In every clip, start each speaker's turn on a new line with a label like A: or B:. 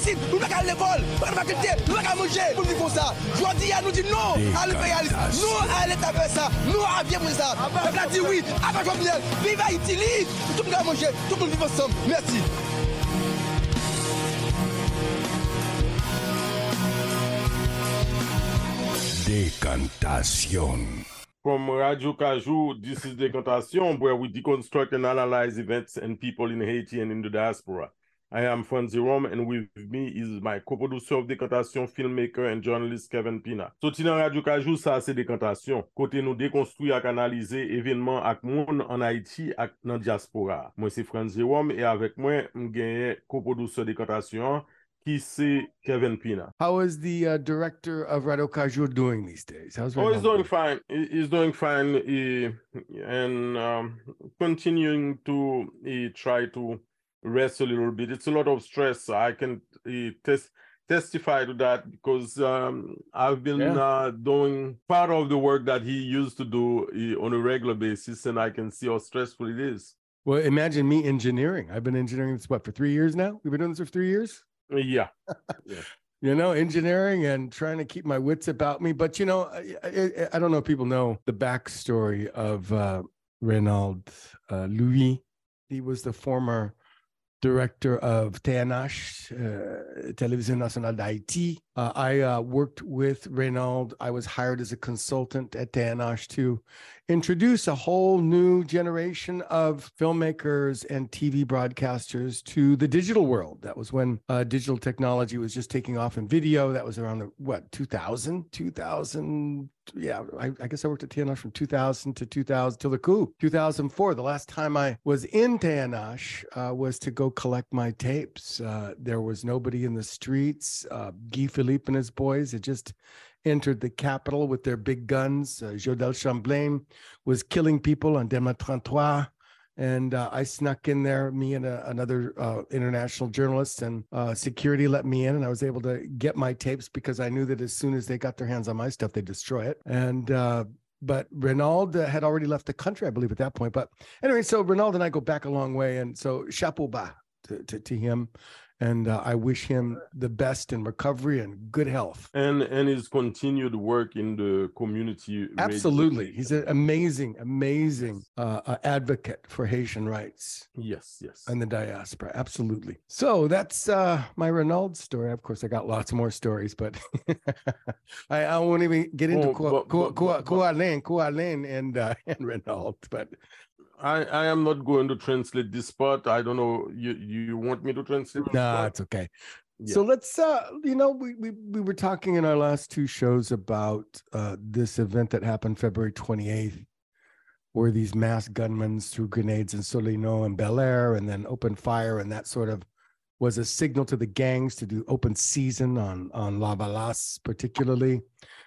A: asid, l'fakulte, nou baka mouje, pou nou nou nou bien mouje ah bah, sa. Ah bah. Oui, apak libre, tout tout nou vive ensemble. Merci.
B: From Radio Kaju, this is Decantation, where we deconstruct and analyze events and people in Haiti and in the diaspora. I am Frantz Jerome, and with me is my co-producer of Decantation, filmmaker and journalist Kevin Pina. Soti nan Radio Kajou, sa se Dekantasyon, kote nou dekonstruy ak analize evenman ak moun an Haiti ak nan diaspora. Mwen se Frantz Jerome, e avek mwen mgenye co-producer Dekantasyon, qui c'est Kevin Pina.
C: How is the uh, director of Radio Kajou doing these days? How's
B: oh, he's
C: doing
B: fine. He's doing fine, he, and um, continuing to try to rest a little bit. It's a lot of stress. I can he, test testify to that because um, I've been yeah. uh, doing part of the work that he used to do on a regular basis, and I can see how stressful it is.
C: Well, imagine me engineering. I've been engineering this what for three years now. We've been doing this for three years.
B: Yeah. yeah.
C: you know, engineering and trying to keep my wits about me. But, you know, I, I, don't know if people know the backstory of uh, Renaud uh, Louis. He was the former director of TNH, uh, Télévision Nationale d'Haïti. Uh, I uh, worked with Reynald. I was hired as a consultant at TNH to introduce a whole new generation of filmmakers and TV broadcasters to the digital world. That was when uh, digital technology was just taking off in video. That was around the, what, 2000, 2000. Yeah, I, I guess I worked at TNH from 2000 to 2000 till the coup, 2004. The last time I was in TNH uh, was to go collect my tapes. Uh, there was nobody in the streets. Uh, Guy Philippe and his boys had just entered the capital with their big guns. Uh, Jodel Chamblain was killing people on Dema 33. And uh, I snuck in there, me and a, another uh, international journalist, and uh, security let me in, and I was able to get my tapes because I knew that as soon as they got their hands on my stuff, they'd destroy it. And uh, but Renaud had already left the country, I believe, at that point. But anyway, so Renaud and I go back a long way, and so chapeau bas to, to, to him and uh, I wish him the best in recovery and good health.
B: And and his continued work in the community.
C: Absolutely, radio. he's an amazing, amazing uh, uh, advocate for Haitian rights.
B: Yes, yes,
C: and the diaspora. Absolutely. So that's uh, my Renaud story. Of course, I got lots more stories, but I, I won't even get into oh, Kualin, Kualin, and uh, and Renaud. But
B: I, I am not going to translate this part. I don't know. You you want me to translate?
C: No, nah, it's okay. Yeah. So let's uh you know we, we we were talking in our last two shows about uh this event that happened February 28th where these mass gunmen threw grenades in Solino and Bel Air and then opened fire and that sort of was a signal to the gangs to do open season on on Lavalas particularly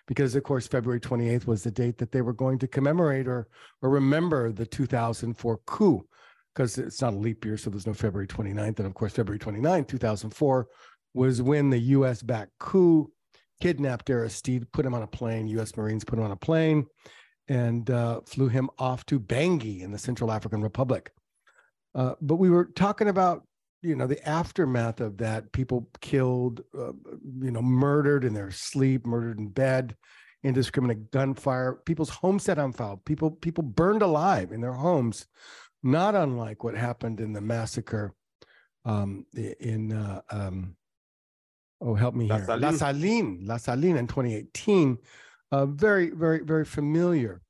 C: because of course February 28th was the date that they were going to commemorate or or remember the 2004 coup because it's not a leap year so there's no February 29th and of course February 29th 2004 was when the US backed coup kidnapped Aristide put him on a plane US Marines put him on a plane and uh, flew him off to Bangui in the Central African Republic. Uh, but we were talking about you know the aftermath of that people killed uh, you know murdered in their sleep murdered in bed indiscriminate gunfire people's homes set on fire people people burned alive in their homes not unlike what happened in the massacre um, in uh, um, oh help me La here Saline. La Saline La Saline in 2018 uh, very very very familiar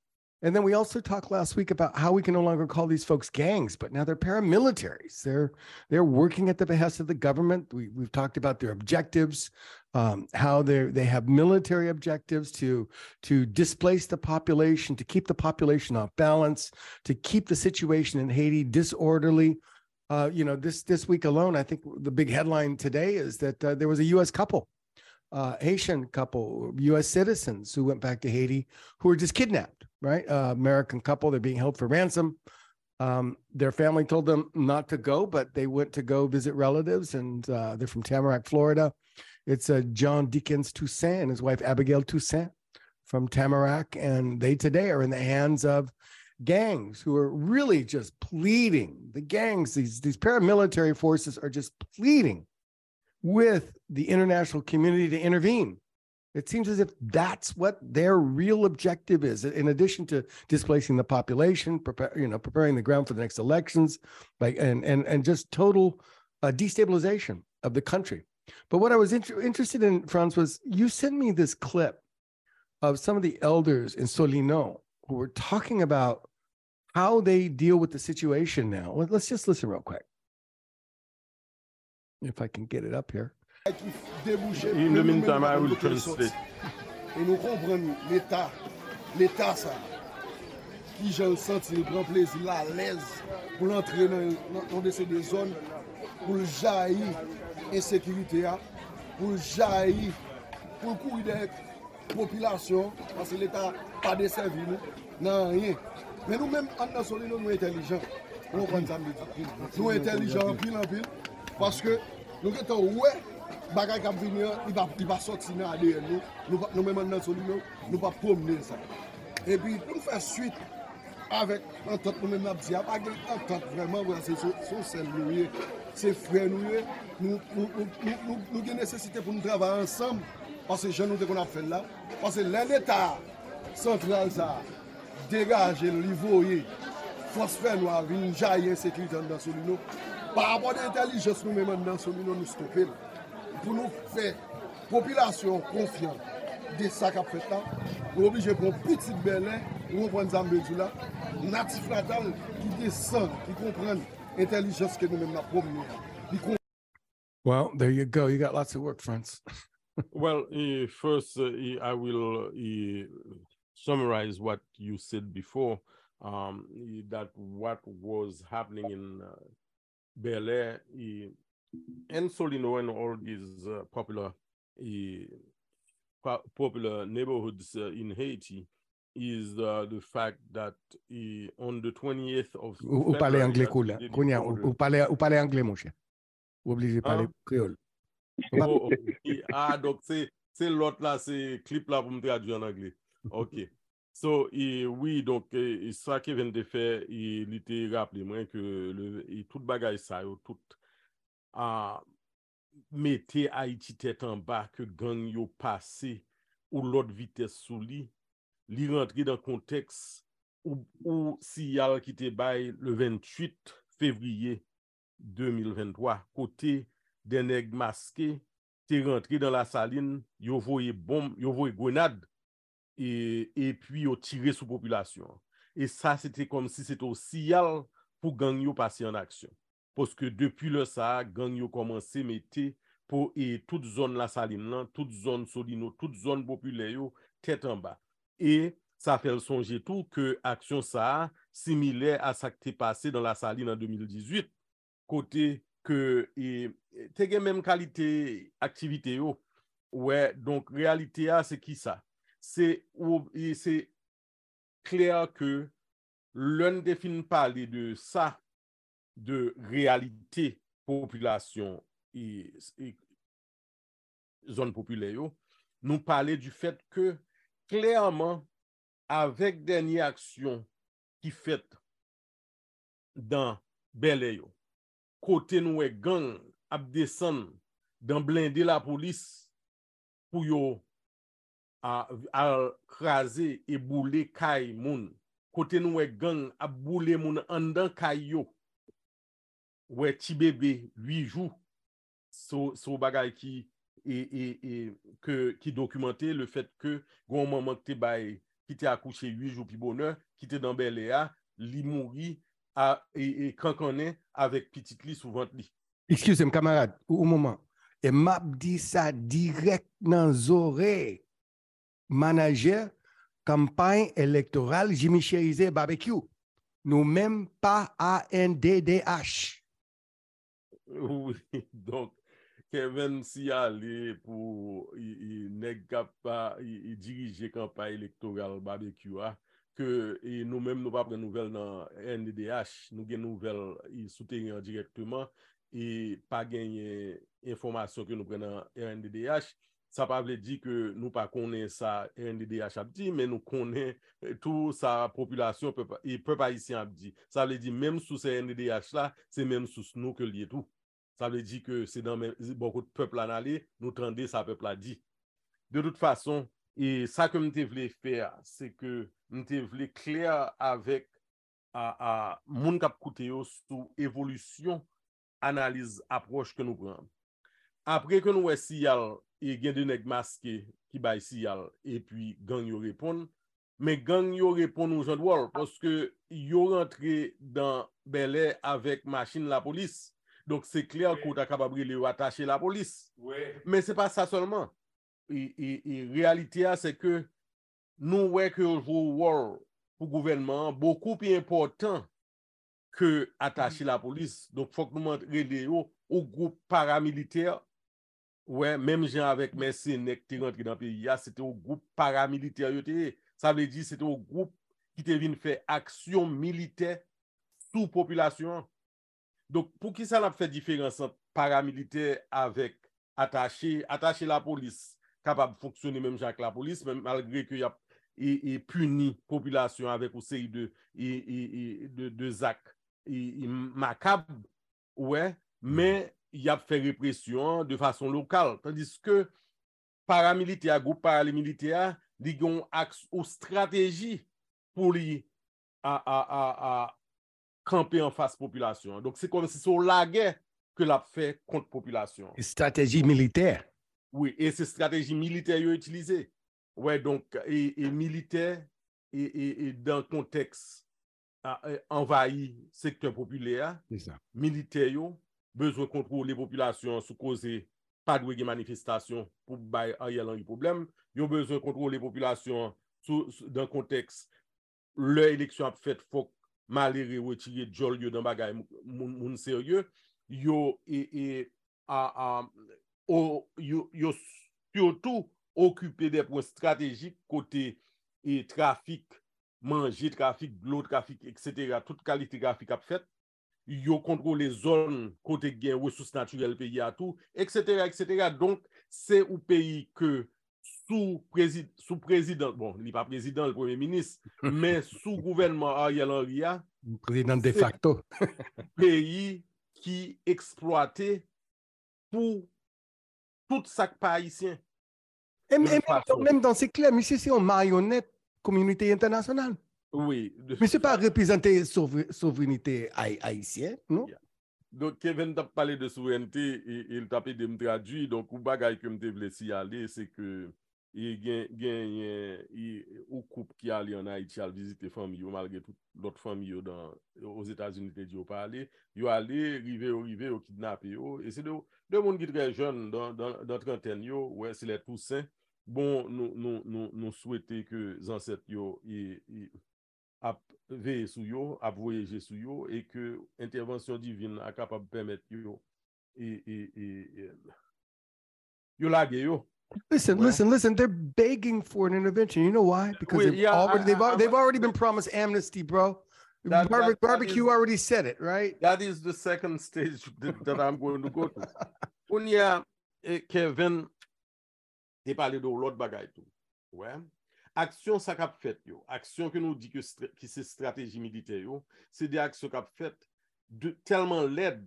C: and then we also talked last week about how we can no longer call these folks gangs, but now they're paramilitaries. They're they're working at the behest of the government. We, we've talked about their objectives, um, how they they have military objectives to to displace the population, to keep the population off balance, to keep the situation in Haiti disorderly. Uh, you know, this this week alone, I think the big headline today is that uh, there was a U.S. couple uh, Haitian couple, U.S. citizens who went back to Haiti who were just kidnapped, right? Uh, American couple, they're being held for ransom. Um, their family told them not to go, but they went to go visit relatives, and uh, they're from Tamarac, Florida. It's uh, John Dickens Toussaint and his wife Abigail Toussaint from Tamarac, and they today are in the hands of gangs who are really just pleading. The gangs, these these paramilitary forces, are just pleading with the international community to intervene. It seems as if that's what their real objective is. In addition to displacing the population, prepare, you know, preparing the ground for the next elections, like and and and just total uh, destabilization of the country. But what I was inter- interested in, Franz, was you sent me this clip of some of the elders in Solino who were talking about how they deal with the situation now. Let's just listen real quick. if I can get it up here.
B: In the meantime, I will translate.
D: E nou kompren nou, l'Etat, l'Etat sa, ki jan senti nou pran plezi la lez pou l'antre nan dese de zon, pou l'jayi ensekirite ya, pou l'jayi, pou l'kou idek popilasyon, anse l'Etat pa desevi nou, nan yen. Men nou men an nan soli nou nou entelijan, nou kon zanmedi. Nou entelijan anpil anpil, Paske nou gen tan wè, bagay kap vini an, li va soti nan ADN nou, nou menman nan soli nou, nou pa promene sa. E pi pou nou fè suite avèk an tot nou menman ap diya, bagay an tot vreman wè se sou sel nou ye, se fre nou ye, nou gen nesesite pou nou travay ansam, paske jen nou te kon ap fè la, paske lè l'Etat sentral sa, degaje l'ivouye, fosfè nou avin jayen sekritan nan soli nou, pa apwa de intelijens nou menman nan soli nou nou stopil. pour nous faire population confiante de ça qu'a fait là, nous obligés pour petite Berlin, nous prendre Zambédou là, natif natal qui descend, qui comprend l'intelligence que nous-mêmes avons promenée.
C: Well, there you go. You got lots of work, friends.
B: well, uh, first, uh, I will uh, summarize what you said before. Um, that what was happening in uh, Bel Air and Solino and all these uh, popular uh, popular neighborhoods uh, in Haiti is uh, the fact that on the 28th of
C: Ou, ou pale angle kou la, konya, ou pale angle monshe, ou oblige pale
B: kreol. Ah, dok se lot la, se klip la pou m tradwi an angle. Ok. So, e, oui, donc, e, e, sa ke ven de fe, e, li te rappele mwen ke le, tout bagay sa yo, tout a mette Haiti tet an ba ke gang yo pase ou lot vites sou li, li rentre dan konteks ou, ou si yal ki te bay le 28 fevriye 2023, kote deneg maske te rentre dan la saline, yo voye bom, yo voye gwenad, e pi yo tire sou populasyon. E sa, se te kom si se to siyal pou gang yo pase an aksyon. Poske depi le sa, gang yo komanse mette pou e tout zon la salim nan, tout zon solino, tout zon popule yo, tet an ba. E sa fel sonje tou ke aksyon sa simile a sa ki te pase dan la salim an 2018, kote ke e, te gen menm kalite aktivite yo. Ouè, donk realite a se ki sa? se kler ke loun defin pale de sa de realite populasyon e zon populè yo, nou pale du fet ke klerman avèk denye aksyon ki fèt dan belè yo. Kote nou e gang ap desen dan blinde la polis pou yo al krasi e boule kay moun. Kote nou we gang ap boule moun andan kay yo. We ti bebe 8 jou. So, so bagay ki, e, e, e, ke, ki dokumante le fet ke goun maman ki te baye ki te akouche 8 jou pi bonan, ki te danbe le a, li mouri a, e, e kankanen avek pitit li sou vant li.
C: Excuse m kamarad, ou mouman, e map di sa direk nan zore. manager campagne électorale Jimmy Cherizé Barbecue. Nous même pas ANDDH.
B: Oui, donc Kevin si ale pou i neg kap pa, i dirije kampa elektoral barbecue a, ke nou menm nou pa pre nouvel nan NDDH, nou gen nouvel soutenyan direktman, e pa genye informasyon ke nou pre nan NDDH, Sa pa vle di ke nou pa konen sa RNDDH ap di, men nou konen tout sa populasyon pe, e pe pa isi ap di. Sa vle di menm sou se RNDDH la, se menm sou nou ke liye tou. Sa vle di ke se dan men, bokot pepl an ale, nou tende sa pepl a di. De tout fason, e sa ke mte vle fer, se ke mte vle kler avek a, a moun kap koute yo sou evolusyon, analize, aproche ke nou pran. Apre ke nou wesi yal e gen de neg maske ki bay si yal, e pi gang yo repon, men gang yo repon nou jan dwol, poske yo rentre dan belè avèk machin la polis, donk se kler oui. kouta kababri li yo atache la polis, oui. men se pa sa solman, e, e, e realite a se ke nou wèk yo jwo wòl pou gouvenman, boku pi important ke atache la polis, donk fok nou mantre li yo ou goup paramiliter, wè, mèm jen avèk mè Senek te rentri nan peyi ya, se te ou goup paramiliter yo te, sa vle di se te ou goup ki te vin fè aksyon militer sou populasyon. Donk pou ki sa la fè diferansan paramiliter avèk atache, atache la polis, kapab foksyone mèm jen ak la polis, mèm malgre ki ya e puni populasyon avèk ou sey de, de, de, de zak makab, wè, mè y ap fè represyon de fason lokal. Tandis ke paramilite a, goup paramilite a, li yon aks ou strategi pou li a, a, a, a kampe an fase populasyon. Donk se kon se sou la lage ke la fè kont populasyon.
C: Strategi militer.
B: Oui, e se strategi militer yo itilize. Ouè, ouais, donk, e militer, e dan konteks envayi sektor populè militer yo, bezwen kontrol le populasyon sou koze pa dwe gen manifestasyon pou bay a yalan yi problem, yo bezwen kontrol le populasyon sou, sou dan konteks le eleksyon ap fet fok malere wetire jol yo dan bagay moun, moun serye, yo e, e a, a, o, yo, yo surtout okupe de pou strategik kote e trafik manje, trafik, blou, trafik, etc. Tout kalite trafik ap fet, yo kontrole zon kote gen resous naturel peyi atou, etc. etc. Donk, se ou peyi ke sou, prezid, sou prezident, bon, li pa prezident, le premier ministre, men sou gouvernement Ariel Henrya,
C: prezident de facto,
B: peyi ki eksploate pou tout sak pa
C: haisyen. E menm dan se klem, isi se yon marionette komuniteye internasyonal.
B: Oui.
C: Mais ce n'est pas représenter souveraineté haïtienne, non? Yeah.
B: Donc, Kevin t'a parlé de souveraineté et il t'a de me traduire. Donc, ou bagay que m'te voulais s'y aller, c'est que il y a un couple qui allait en Haïti à visiter famille, malgré tout l'autre famille dans, aux États-Unis, ils ont parlé, ils allé, rivé au rivé, au kidnappé. Et c'est deux de monde qui sont très jeunes, dans, dans, dans trentaine, ouais, c'est les Toussaint. Bon, nous, nous, nous, nous souhaitons que les ancêtres, ap veye sou yo, ap voyeje sou yo, e ke intervensyon divin a kapab pemet yo, e, e, e, e, yo lage yo.
C: Listen, well, listen, listen, they're begging for an intervention. You know why? Because well, they've, yeah, already, they've, I, I, they've already been promised amnesty, bro. That, Barbe that, barbecue that is, already said it, right?
B: That is the second stage that, that I'm going to go to. Koun eh, Kevin, te pale do lot bagay tou. Ouè, aksyon sa kap fet yo, aksyon ke nou di ki, ki se strategi milite yo, se de aksyon kap fet. De, telman led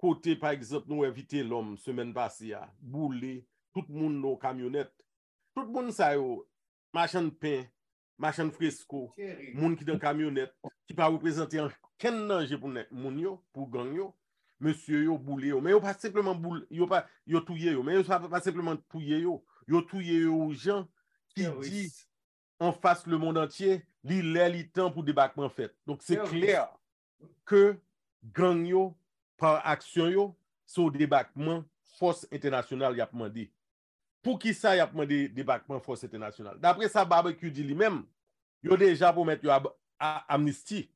B: kote par exemple nou evite l'om semen basi ya, boule, tout moun nou kamyonet, tout moun sa yo, machan pen, machan fresko, moun ki den kamyonet, ki pa reprezenti an ken nanje pou net, moun yo, pou gang yo, Monsye yo boule yo, men yo pa sepleman boule, yo pa, yo touye yo, men yo pa, pa sepleman touye yo, yo touye yo ou jan, ki di an fase le moun antye, li lè li tan pou debakman fèt. Donk se kler ke gang yo, par aksyon yo, sou debakman fos internasyonal yapman di. Pou ki sa yapman di debakman fos internasyonal? Dapre sa, barbecue di li mèm, yo deja pou met yo amnisti.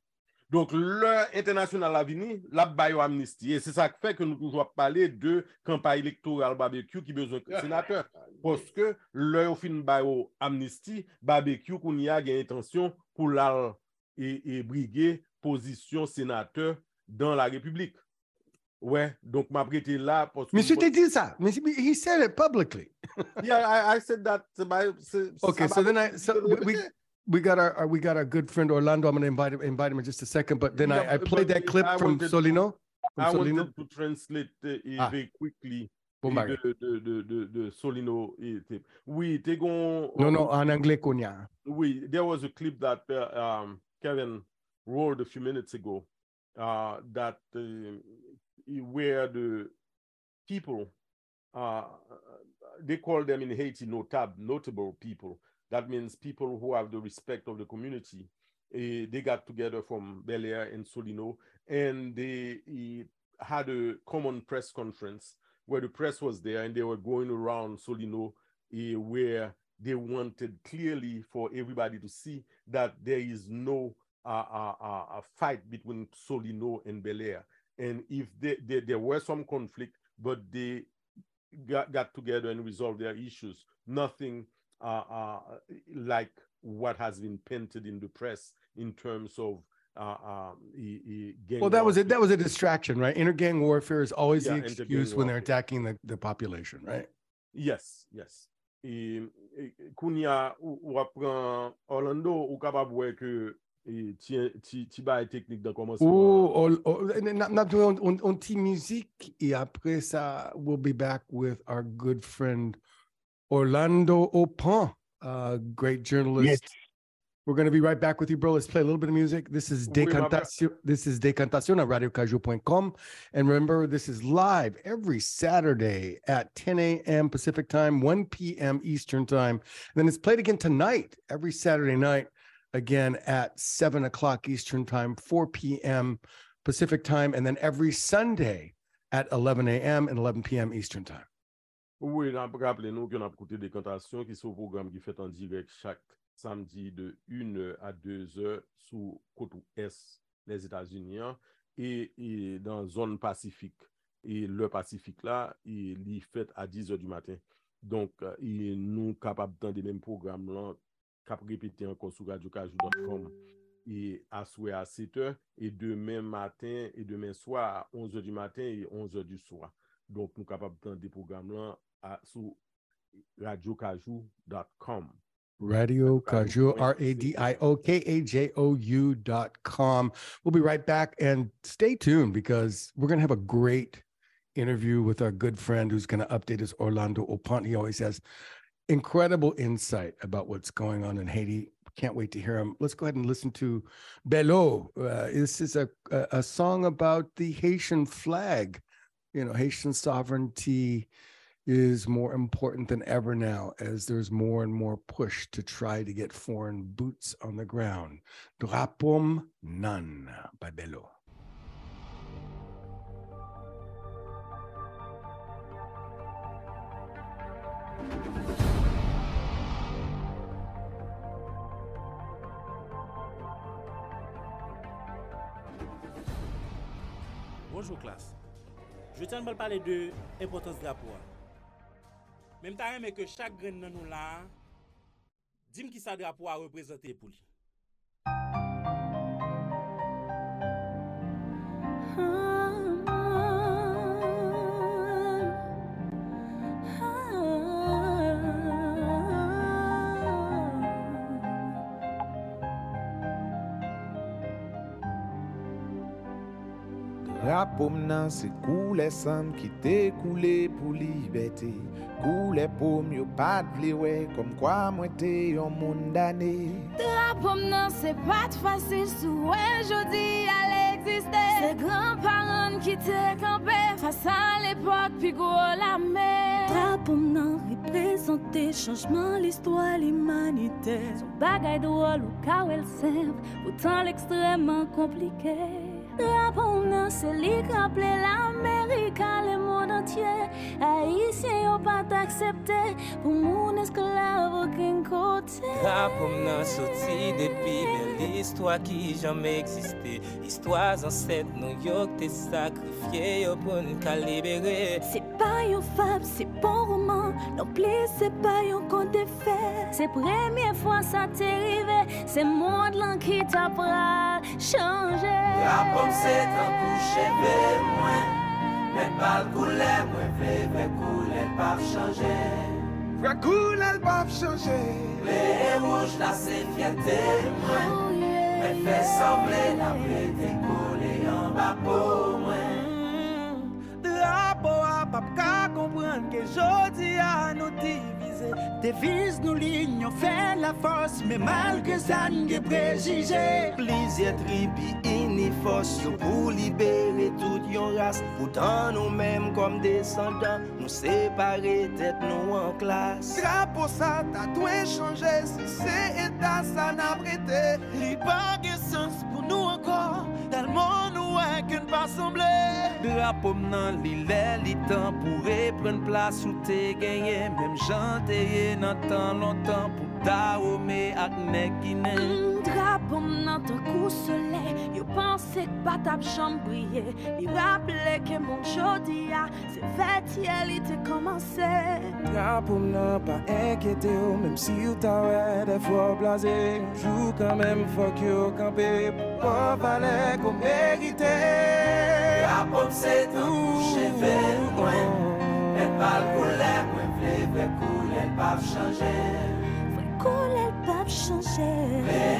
B: Donc, l'heure internationale à venir, la bio-amnistie. Et c'est ça qui fait que nous toujours parler de campagne électorale barbecue qui besoin de sénateur. Parce que l'heure au fin bio-amnistie, barbecue qu'on y a une intention pour la et, et, briguer position sénateur dans la République. Ouais, donc m'a prêté là
C: parce que... Monsieur, t'as dit ça. Monsieur, he said it publicly.
B: yeah, I, I said that.
C: By, okay, so then I... So we, got our, our, we got our good friend Orlando. I'm going to invite him invite him in just a second, but then yeah, I, I played that clip from Solino.
B: I wanted to translate uh, ah. very quickly
C: bon
B: de, de, de, de, de Solino. Oui, t'es gon...
C: Non, non, en anglais qu'on y a.
B: Oui, there was a clip that uh, um, Kevin rolled a few minutes ago uh, that uh, where the people, uh, they call them in Haiti notab, notable people. That means people who have the respect of the community. Uh, they got together from Bel Air and Solino, and they uh, had a common press conference where the press was there, and they were going around Solino, uh, where they wanted clearly for everybody to see that there is no uh, uh, uh, fight between Solino and Bel Air. And if they, they, there were some conflict, but they got, got together and resolved their issues. Nothing uh, uh, like what has been painted in the press in terms of uh, uh,
C: well, that was it. That was a distraction, right? Intergang warfare is always yeah, the excuse when they're attacking the, the population, right?
B: Yes, yes. Et, et Kounia ou apprend Orlando ou capable voir que ti ba technique de commencement.
C: Oh, n'a doing un, un petit musique et après ça, we'll be back with our good friend Orlando Opan, a great journalist. Yes. We're going to be right back with you, bro. Let's play a little bit of music. This is Dekantasyon. This is Dekantasyon at radiocajou.com. And remember, this is live every Saturday at 10 a.m. Pacific time, 1 p.m. Eastern time. And then it's played again tonight, every Saturday night, again at 7 o'clock Eastern time, 4 p.m. Pacific time, and then every Sunday at 11 a.m. and 11 p.m. Eastern time.
B: Ou e nan rappele nou ki an ap koute dekantasyon ki sou program ki fet an direk chak samdi de 1 a 2 sou koto S les Etats-Unis e dan zon Pasifik. E le Pasifik la, li fet a 10 du matin. Donk, nou kapap tan de menm program lan kap repete an konsou radio kajou dan kom. et à souhait à 7 heures, et demain matin, et demain soir, à 11 heures du matin et 11 heures du soir. Donc, nous sommes capables dans des programmes-là là à, sur radiocajou.com.
C: Radio Kajou, R A D I O K A J O U dot com. We'll be right back and stay tuned because we're going to have a great interview with our good friend who's going to update us, Orlando Opant. He always has incredible insight about what's going on in Haiti. Can't wait to hear him. Let's go ahead and listen to Bello. Uh, this is a, a, a song about the Haitian flag, you know, Haitian sovereignty is more important than ever now as there's more and more push to try to get foreign boots on the ground. Drapum Nan by Bello.
E: Bonjour classe. Je tiens à parler de l'importance de drapeau. Mem ta reme ke chak gren nan nou la, dim ki sa drapo a reprezenter pou li.
F: pom nan se koule sam ki te koule pou libeti Kou le pom yo pat vlewe kom kwa mwen te yon moun dane.
G: Tra pom nan se pat fasil sou e jodi al eksiste Se gran paran ki te kampe fasa l'epok pi gwo la me. Tra pom nan represente chanjman l'histoire l'imanite. Sou bagay do ou ka ou el semp, poutan l'ekstreman komplike Tra pom nan se li kaple L'Amerika le moun entye Haitien yo pat aksepte pou moun esklav oken kote.
H: Rapoum nan soti depi bel l'istwa ki jame eksiste. Istwa zanset nou yok te sakrifye yo pou nou ka libere.
G: Se pa yon fab, se bon roman, non pli se pa yon konte fe. Se premye fwa sa te rive, se moun lan ki ta pral chanje.
I: Rapoum se tan kouche ve mwen. Men bal koule, mwen vle vle koule l'pap chanje
F: Vle koule l'pap chanje
I: Ble e wouj la se fiyate mwen samble la vle te koule yon ba pou mwen
J: pap ka kompren ke jodi a nou divize Deviz nou lignon fè la fos Me malke san ge prejije Plizye tribi inifos Yo pou libere tout yon ras Poutan nou menm kom descendant Nou separe tet nou an klas Drapo sa ta dwe chanje Si se etan sa nan prete Li pa ge sens pou nou ankor. Talman nou anken pa semble Drapo nan li lè li tan Pou repren plas ou te genye Mem janteye nan tan lontan Pou ta ome ak nek gine
G: drapom nan tan kou sole Yo panse k patap chambriye Li rappele ke moun jodi ya Se fetye li te komanse.
J: Drapom nan pa enkete yo Mem si yo ta we de fwa blaze. Jou kanmem fok yo kampe Po vale ko merite.
I: Drapom se tan kou cheve mwen El pal koule mwen vle vle koule l pap chanje.
G: Vle koule l pap chanje.
I: Vle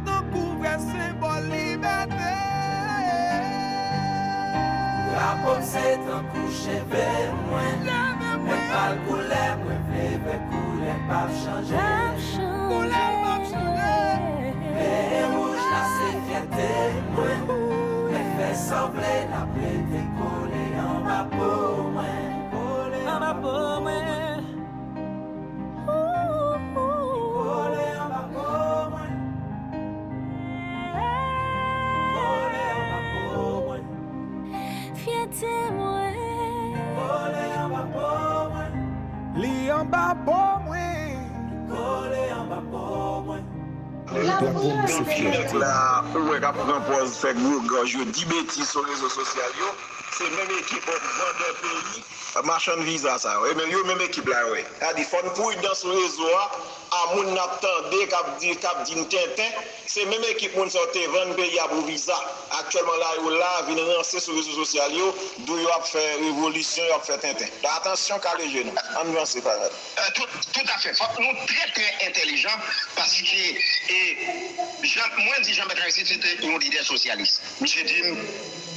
I: Kapon se tan kouche ve mwen Mwen pal koule mwen vleve koule Pap chanje
J: Koule pap chanje
I: Ve rouj la se fiete mwen Mwen fe sanble la ple te koule An ma pou mwen An ma pou mwen se mwen Kole an ba po mwen Li an ba po mwen
J: Kole an ba po mwen
I: Mwen se fye
K: La, mwen kap pran poz fek mwen Gwa yo di beti sou rezo sosyal yo. se mèm ekip wap vande peyi, machan viza sa, wè, men yo mèm ekip la wè. A di fon pou yon dan sou rezo a, a moun nap tande kap di, kap din tenten, se mèm ekip moun sa te vande peyi a pou viza. Aktuellement la yo la, vin rense sou rezo sosyal yo, dou yo ap fè revolisyon, yo ap fè tenten. Da atensyon ka le jenou, an nou mwen pa fagad.
L: Tout a fè, fòk nou trè trè intelijan, paske, e, mwen di Jean-Bertrand Siti, yon lider sosyalist. Mwen se di m,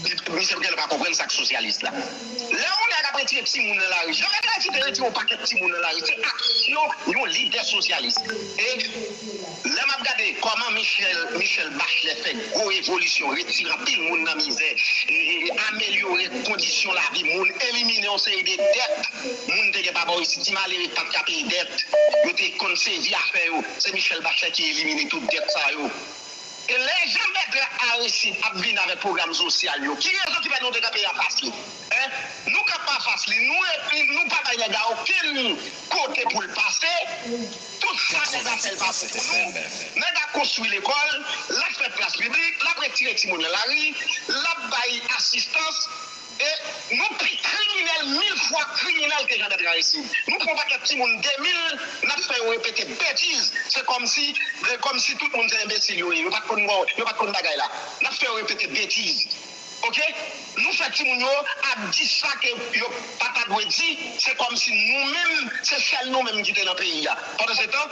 L: misè mdè lè pa kompren sak sosyalist la. Lè ou lè apre tire psi moun nan la ri, jore lè tire tire ou paket psi moun nan la ri, se aksyon yon lider sosyalist. E lè map gade koman Michel Bachelet fè go evolisyon, retira pil moun nan mizè, amelyore kondisyon la vi moun, elimine yon seri de det, moun te ge pa bo yisi, ti malere pat kapi det, yo te konsevi a fè yo, se oh. Michel Bachelet ki elimine tout det sa yo. Oh. E le je medre a resi ap bin ave program sosyal yo. Ki rezon ki pa nou de ka pey a fasli? Nou ka pa fasli, e nou pa pey nega oken kote pou l'pase, tout sa nega fel pase pou nou. Nega konstruy l'ekol, la fè plas publik, la fè tire timoun lari, la bayi asistans, Et nous criminels, mille fois criminels que j'en ai ici. Nous ne pouvons pas 2000, nous faisons répéter bêtises, c'est comme si, comme si tout le monde est imbécile, nous ne pouvons pas bagailler là. Nous faisons répéter des bêtises. Ok? Nous faisons ça que nous dit, c'est comme si nous-mêmes, c'est celle nous-mêmes qui étions dans le pays là. Pendant ce temps?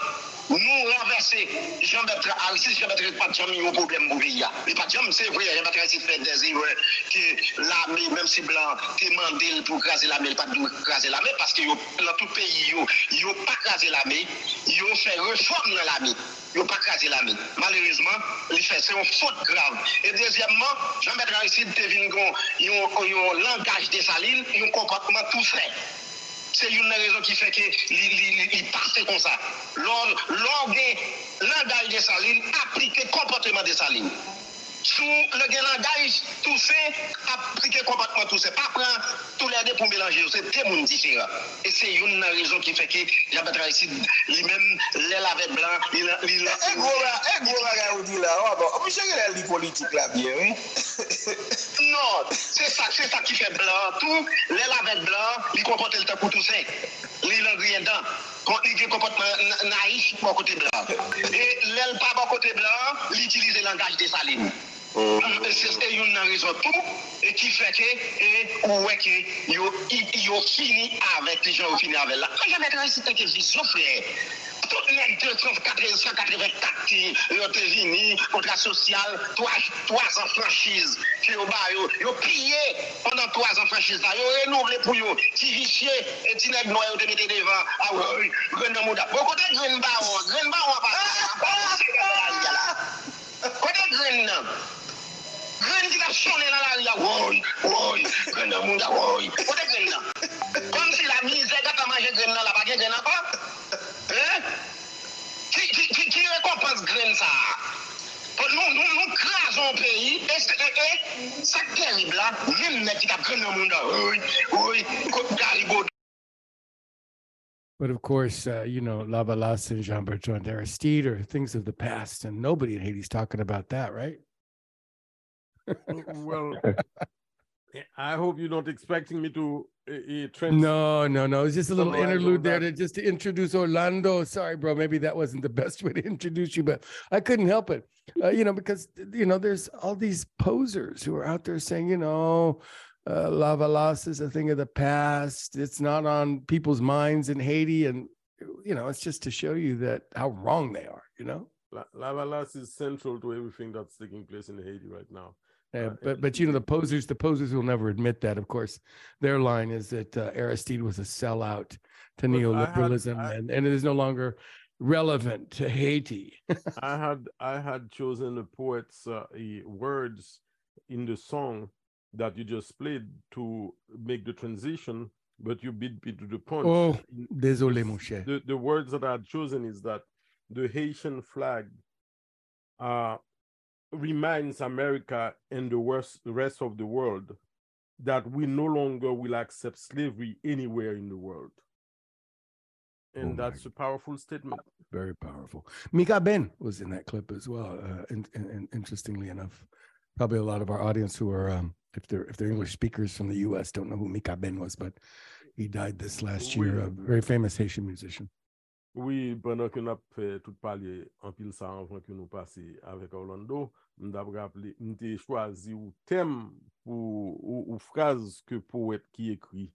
L: Nous renverser Jean-Bertrand Aristide, Jean-Bertrand pas jamais un problème pour pays. Mais de jamais, c'est vrai, Jean-Bertrand Aristide fait des erreurs que l'armée, même si blanc, demandé pour craser l'armée, pas de craser l'armée, parce que dans tout pays, yo, yo pas crasé l'armée, yo fait réforme dans l'armée. Yo pas crasé l'armée. Malheureusement, c'est une faute grave. Et deuxièmement, Jean-Bertrand Aristide yon, yon langage de saline, yon comportement tout frais. C'est une des raisons qui fait qu'il passe comme ça. Lorsque l'endroit de sa ligne le comportement de sa ligne. sou le genangaj tou se aplike kompatman tou se. Pa pran tou lade pou melanje yo. Se te moun difira. E se yon nan rezon ki feke jabatra isi li men lè lave blan, li
K: la... E gwo la, e gwo la e gwa ou di la. Ou mi chège lè li politik la biye, oui?
L: Non, se sa, se sa ki fe blan tou, lè lave blan, li kompote lè takou tou se. Li langri en dan. Kon li gen kompotman naif bon kote blan. E lèl pa bon kote blan, li itilize langaj de saline. Se yon nan rezon tou, e ki feke, e ou weke, yo fini avèk, li jan yo fini avèk la. Mwen jan mèk an si teke vizyon fè. Tout nèk 284 ki yo te vini kontra sosyal, 3 an franchise ki yo ba yo, yo piye pandan 3 an franchise la, yo renouvle pou yo, ti vichye, e ti nèk noy yo te mette devan, a wè, gwen nan mouda. Bo kote gwen ba wè, gwen ba wè pa. Ah, ah, ah, kote gwen nan. Gren chone nan la woy, woy, gren nan mouda, woy. Kote gren nan. Kon si la mize manje gren nan la, gren nan pa? Ki rekompans gren sa? Nou krason peyi, terib la, ki gren nan moun da, oy, oy, garibo.
C: But of course, uh, you know, Lavalas and Jean Bertrand Aristide are things of the past, and nobody in Haiti's talking about that, right?
B: Well, I hope you're not expecting me to uh, trans-
C: No, no, no. It's just a little interlude there to just to introduce Orlando. Sorry, bro. Maybe that wasn't the best way to introduce you, but I couldn't help it. Uh, you know, because you know, there's all these posers who are out there saying, you know, uh, Lavalas is a thing of the past. It's not on people's minds in Haiti, and you know, it's just to show you that how wrong they are. You know.
B: La- Lavalas is central to everything that's taking place in Haiti right now. Uh,
C: but but you know the posers, the posers will never admit that. Of course, their line is that uh, Aristide was a sellout to
B: But I had-
C: neoliberalism,
B: I-
C: and and it is no longer relevant to Haiti.
B: I had I had chosen the poet's uh, words in the song that you just played to make the transition, but you beat me to the punch.
C: oh, désolé, mon cher.
B: the, the words that I had chosen is that the Haitian flag uh, reminds America and the rest, rest of the world that we no longer will accept slavery anywhere in the world. And
C: Oh
B: that's a powerful statement.
C: Very powerful. Mikaben was in that clip as well. Uh, and, and, and interestingly enough, probably a lot of our audience who are, um, if they're if they're English speakers from the U.S., don't know who Mikaben was, but he died this last year. A very famous Haitian musician.
B: Oui, pendant que nous avons tout parler en pile ça avant que nous passions avec Orlando, nous avons choisi un thème ou, phrase que poète qui écrit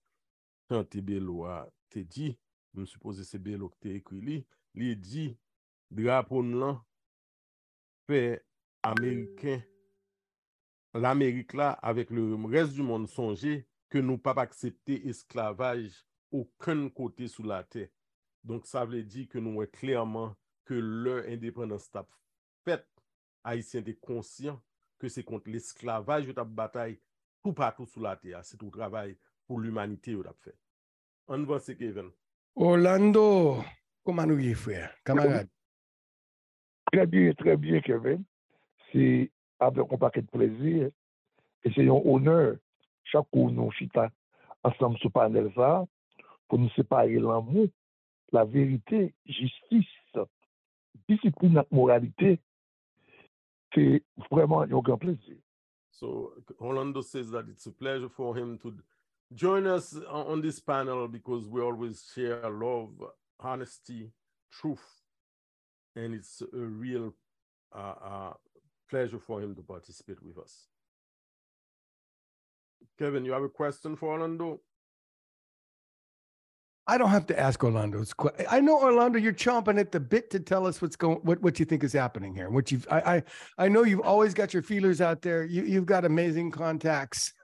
B: Tante Bello a te dit, je suppose que c'est Bello qui a écrit lui, il dit drapeau là, fait américain, l'Amérique là avec le reste du monde songer que nous pas accepter esclavage aucun côté sous la terre. Donk sa vle di ke nou wè klerman ke lè indépendance tap fèt, Haitien te konsyant ke se kont l'esklavaj yo tap batay tout patou sou la teya. Se tou travay pou l'humanite yo tap fèt. Anvan se Kevin.
C: Orlando, koman nou ye fwe? Kamarad.
M: Trè bie, trè bie Kevin. Si avèk an pakèt plezir, e se yon onèr, chakou nou chita asam sou panel sa, pou nou separe l'amou la vérité, justice, discipline et moralité. C'est vraiment un grand plaisir.
B: So Orlando says that it's a pleasure for him to join us on on this panel because we always share love, honesty, truth, and it's a real uh, uh, pleasure for him to participate with us. Kevin, you have a question for Orlando?
C: I don't have to ask Orlando. It's qu- I know Orlando. You're chomping at the bit to tell us what's going, what what you think is happening here. What you've, I, I, I know you've always got your feelers out there. You, you've got amazing contacts.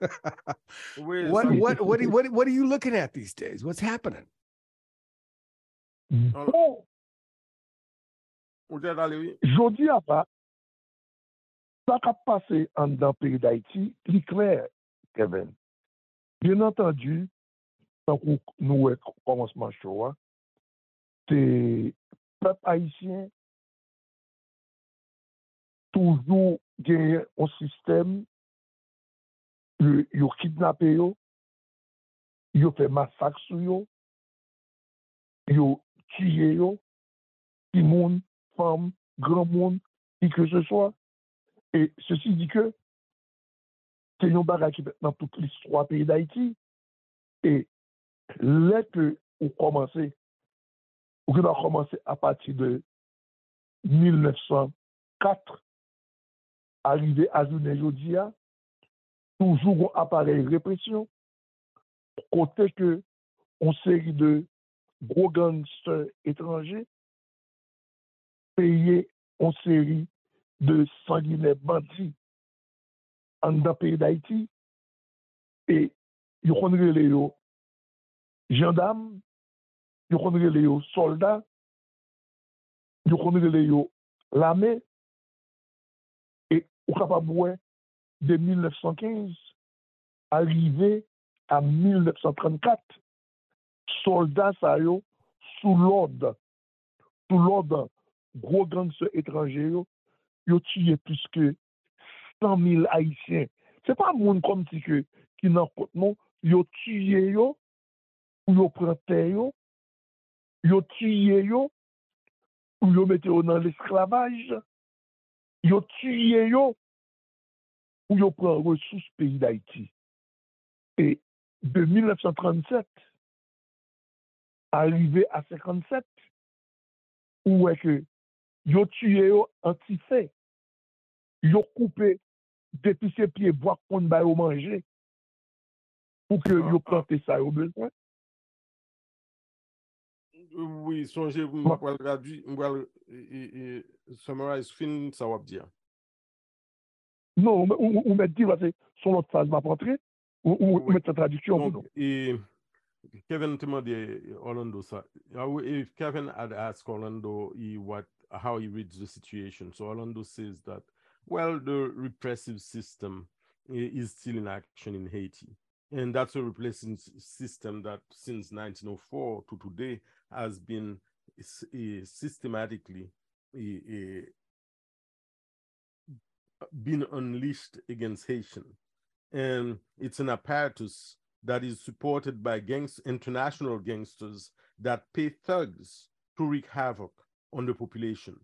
B: Oui,
C: what, what, what, are- what, what are you looking at these days? What's happening?
M: Bon,
B: Ou t'es
M: jodi a pa, sa ka pase an dan peyi d'Haïti, pli kler, Kevin. Bien entendu, tan kou nou wè komanseman hein. chowa, te pep haisyen toujou genye an sistem yo kidnapè yo, yo fè masak sou yo, yo tiye yo, ti moun, fam, gran moun, ki ke se soa. E se si di d'Haïti, lè ke ou komanse, ou ki nan komanse de 1904, arrive a jounen jodi ya, toujou kon aparel represyon, kote ke on seri de gro gangster etranje, peye on seri de sangine bandi an da peyi d'Haïti, e yo konrele yo jandam, yo kon rele yo soldat, yo kon rele yo lame, e ou de 1915 arrive a 1934 soldat sa yo sou lode sou lode gro gangse etranje yo yo tiye piske 100.000 haitien se pa moun kom ti ke ki nan kontmon yo tiye yo ou yo prante yo, yo tiye yo, ou yo mette yo nan l'esklavaj, yo tiye yo, ou yo pran resous peyi d'Haïti. E de 1937, arrive a 57, ou wè ke yo tiye yo antifè, yo koupe depi se piye boak kon ba yo manje, pou ke yo plante sa yo bezwen.
B: Oui, songez, moi, je vais traduire, je summarize fin, ça va dire.
M: Non, ou mettre dire, c'est son autre phase, ma rentrée, ou mettre la traduction.
B: Donc, et Kevin demandé eh, Orlando ça. Ah if Kevin had asked Orlando he, what how he reads the situation, so Orlando says that well the repressive system eh, is still in action in Haiti, and that's a repressive system that since 1904 to today has been eh, systematically eh, eh, been unleashed against Haitian, and it's an apparatus that is supported by gangs, international gangsters that pay thugs to wreak havoc on the population.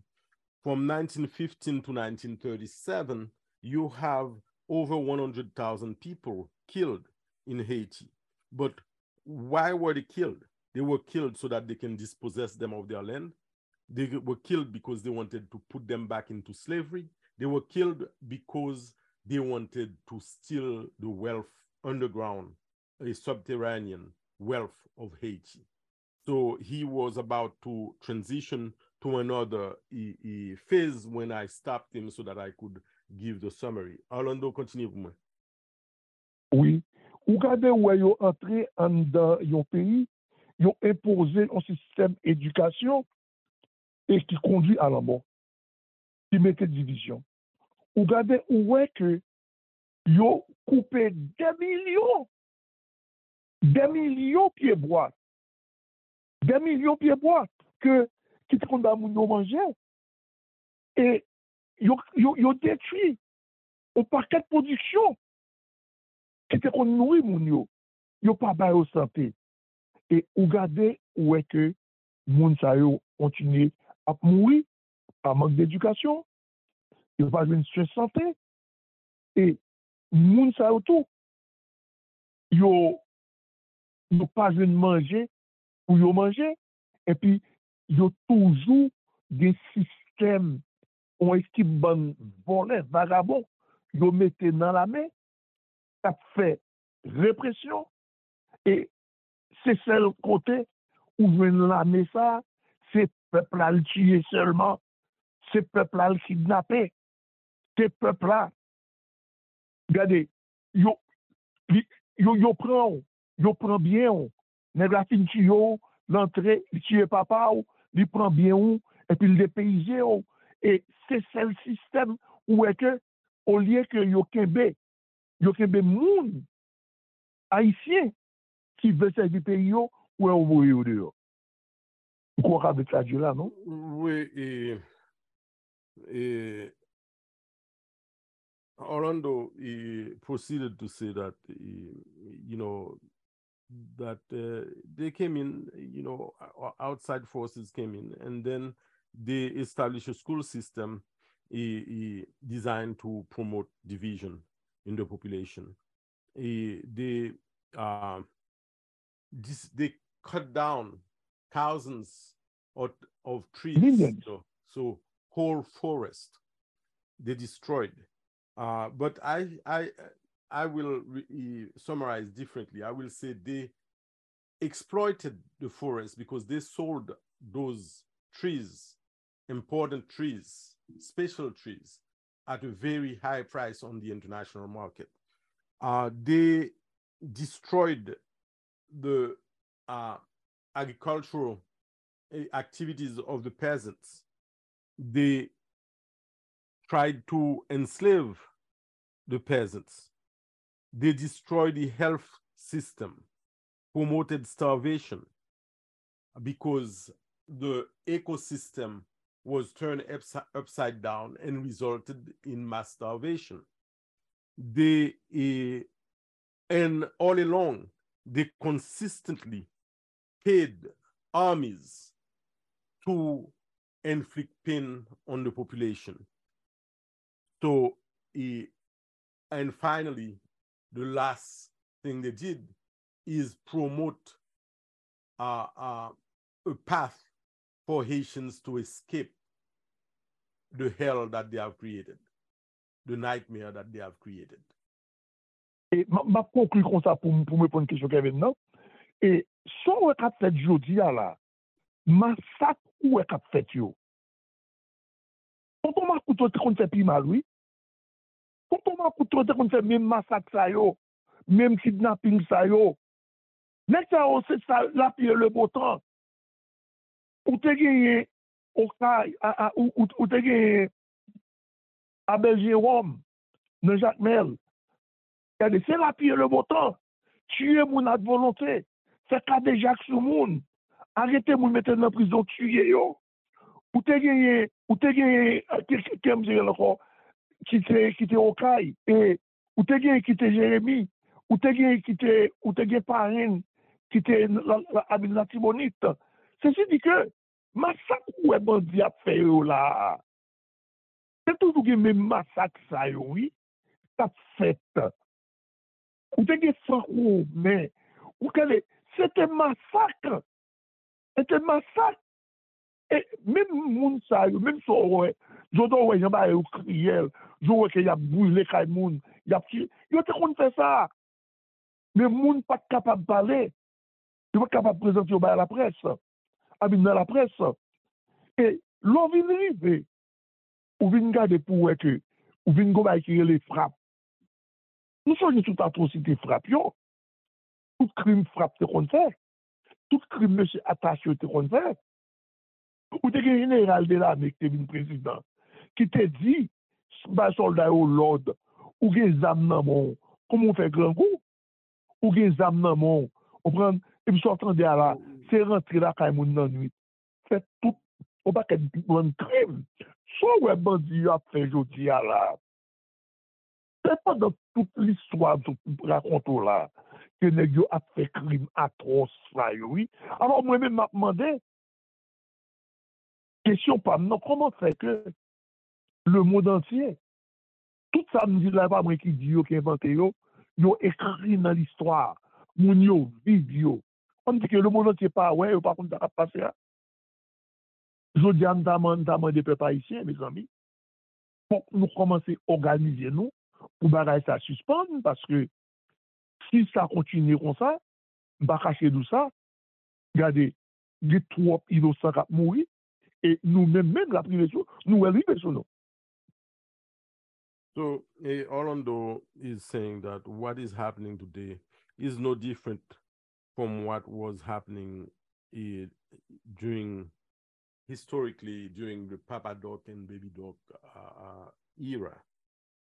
B: From 1915 to 1937, you have over 100,000 people killed in Haiti. But why were they killed? They were killed so that they can dispossess them of their land. They were killed because they wanted to put them back into slavery. They were killed because they wanted to steal the wealth underground a subterranean wealth of Haiti. So he was about to transition to another he, he phase when I stopped him so that I could give the summary. Orlando, continue pour moi.
M: Oui. Ou gade où yo entré en dans yon pays, Ils ont imposé un système d'éducation et qui conduit à l'amour. Ils ont mis en division. Ou regardez où est-ce que ils ont coupé des millions, des millions de pieds bois, des millions de pieds de bois qui ont mangé. Et ils ont détruit un parquet de production qui ont nourri les gens. Ils n'ont pas eu de santé. Et regardez où est que les gens continuent à mourir par manque d'éducation, ils n'ont pas une de santé. Et les gens tout. Ils n'ont pas besoin de manger pour manger. Et puis, ils ont toujours des systèmes qui sont volés, vagabonds. Ils mettent dans la main. Ça fait répression se sel kote ou ven la me sa, se pepla l tiye selman, se pepla l kidnapè, se pepla, gade, yo, li, yo, yo pran yo pran bien ou, neg la fin ti yo, l'antre, li tiye papa ou, li pran bien ou, epi li depeyze ou, e se sel sistem ou eke, ou liye ke yo kebe, yo kebe moun, haïtien, qui veut servir pays yo, ou est au yo dehors. Vous croyez avec la là, non?
B: Oui, et, et Orlando he proceeded to say that, you know, that uh, they came in, you know, outside forces came in, and then they established a school system designed to promote division in the population. they uh, this, they cut down thousands of, of trees.
M: Millions.
B: So, so whole forest they destroyed. Uh, but I I I will summarize differently. I will say they exploited the forest because they sold those trees, important trees, special trees, at a very high price on the international market. Uh, they destroyed the uh, agricultural eh, activities of the peasants. They tried to enslave the peasants. They destroyed the health system, promoted starvation because the ecosystem was turned upside, upside down and resulted in mass starvation. They, uh, and all along, they consistently paid armies to inflict pain on the population. So, and finally, the last thing they did is promote uh, uh, a path for Haitians to escape the hell that they have created, the nightmare that they have created.
M: E map konklu kon sa pou mwen pon kèsyon Kevin nan. E son wè kap fèt jodi ya la, masak ou wè kap fèt yo. Konton mwen koutou te kon fè pi mal wè. Konton mwen koutou te kon fè mèm masak sa yo, mèm kidnapping sa yo. Nèk sa yo se sa la piye le botan. Ou te genye Okay, ou te genye Abel Jérôme, nan Jacques Mel, c'est l'appuyer le bouton. Tuer mon à volonté. Faites la déjà moun. Arrêtez mon mettre dans la prison, tuer yo. Ou te gagné, ou te euh, eh. gagné, qui te, qui te okaï, et, ou te gagné qui te Jérémie, ou te gagné qui te, ou te gagné parrain, qui te, la, Tibonite. Ceci dit que, massacre ou est bandit à faire là, c'est toujours le même massacre ça, oui, ça fait Ou te ge fakou men, ou kele, se te masak, se te masak, e men moun sa yo, men so wè, jodo wè we ba yo kriyel, jodo wè ke yap boule kay moun, yap ki, yo te kon fè sa, men moun pat kapab pale, yo pat kapab prezent yo ba la pres, abin nan la pres, e lò vin rive, ou vin gade pou wè ke, ou vin go bay kirele frap, Nou chanjou tout atrocite frap yo, tout krim frap te kon fè, tout krim mèche atasyo te kon fè. Ou te gen general de la mèk te vin prezident, ki te di, ba solday ou lod, ou gen zam nan moun, komon fè gran kou, ou gen zam nan moun, ou pren, e mi sortan de ala, se rentri la kay moun nan nwit. Fè tout, ou pa ken pran krim, so wè bandi yo ap fè joti ala. Se pa dan tout l'histoire sou rakonto la, ke ne yo ap fe krim atros sa yo, oui. Alors, mwen men map mande, kesyon pa mnen, koman fe le moun entye, tout sa mwen la pa mwen ki di yo, ki invente yo, yo ekri nan l'histoire, moun yo, vid yo. Mwen di ke le moun entye pa, wè, yo pa kon ta ap pase ya. Jou di an daman, daman de pe pa isye, mes ami, pou nou komanse organize nou, pou bagay sa suspande, paske si sa kontine kon sa, bakache dou sa, gade, ge trop inosan kap moui, e nou men men la prive nou el rive nou.
B: So, eh, Orlando is saying that what is happening today is no different from what was happening eh, during, historically, during the Papa Doc and Baby Doc uh, uh, era.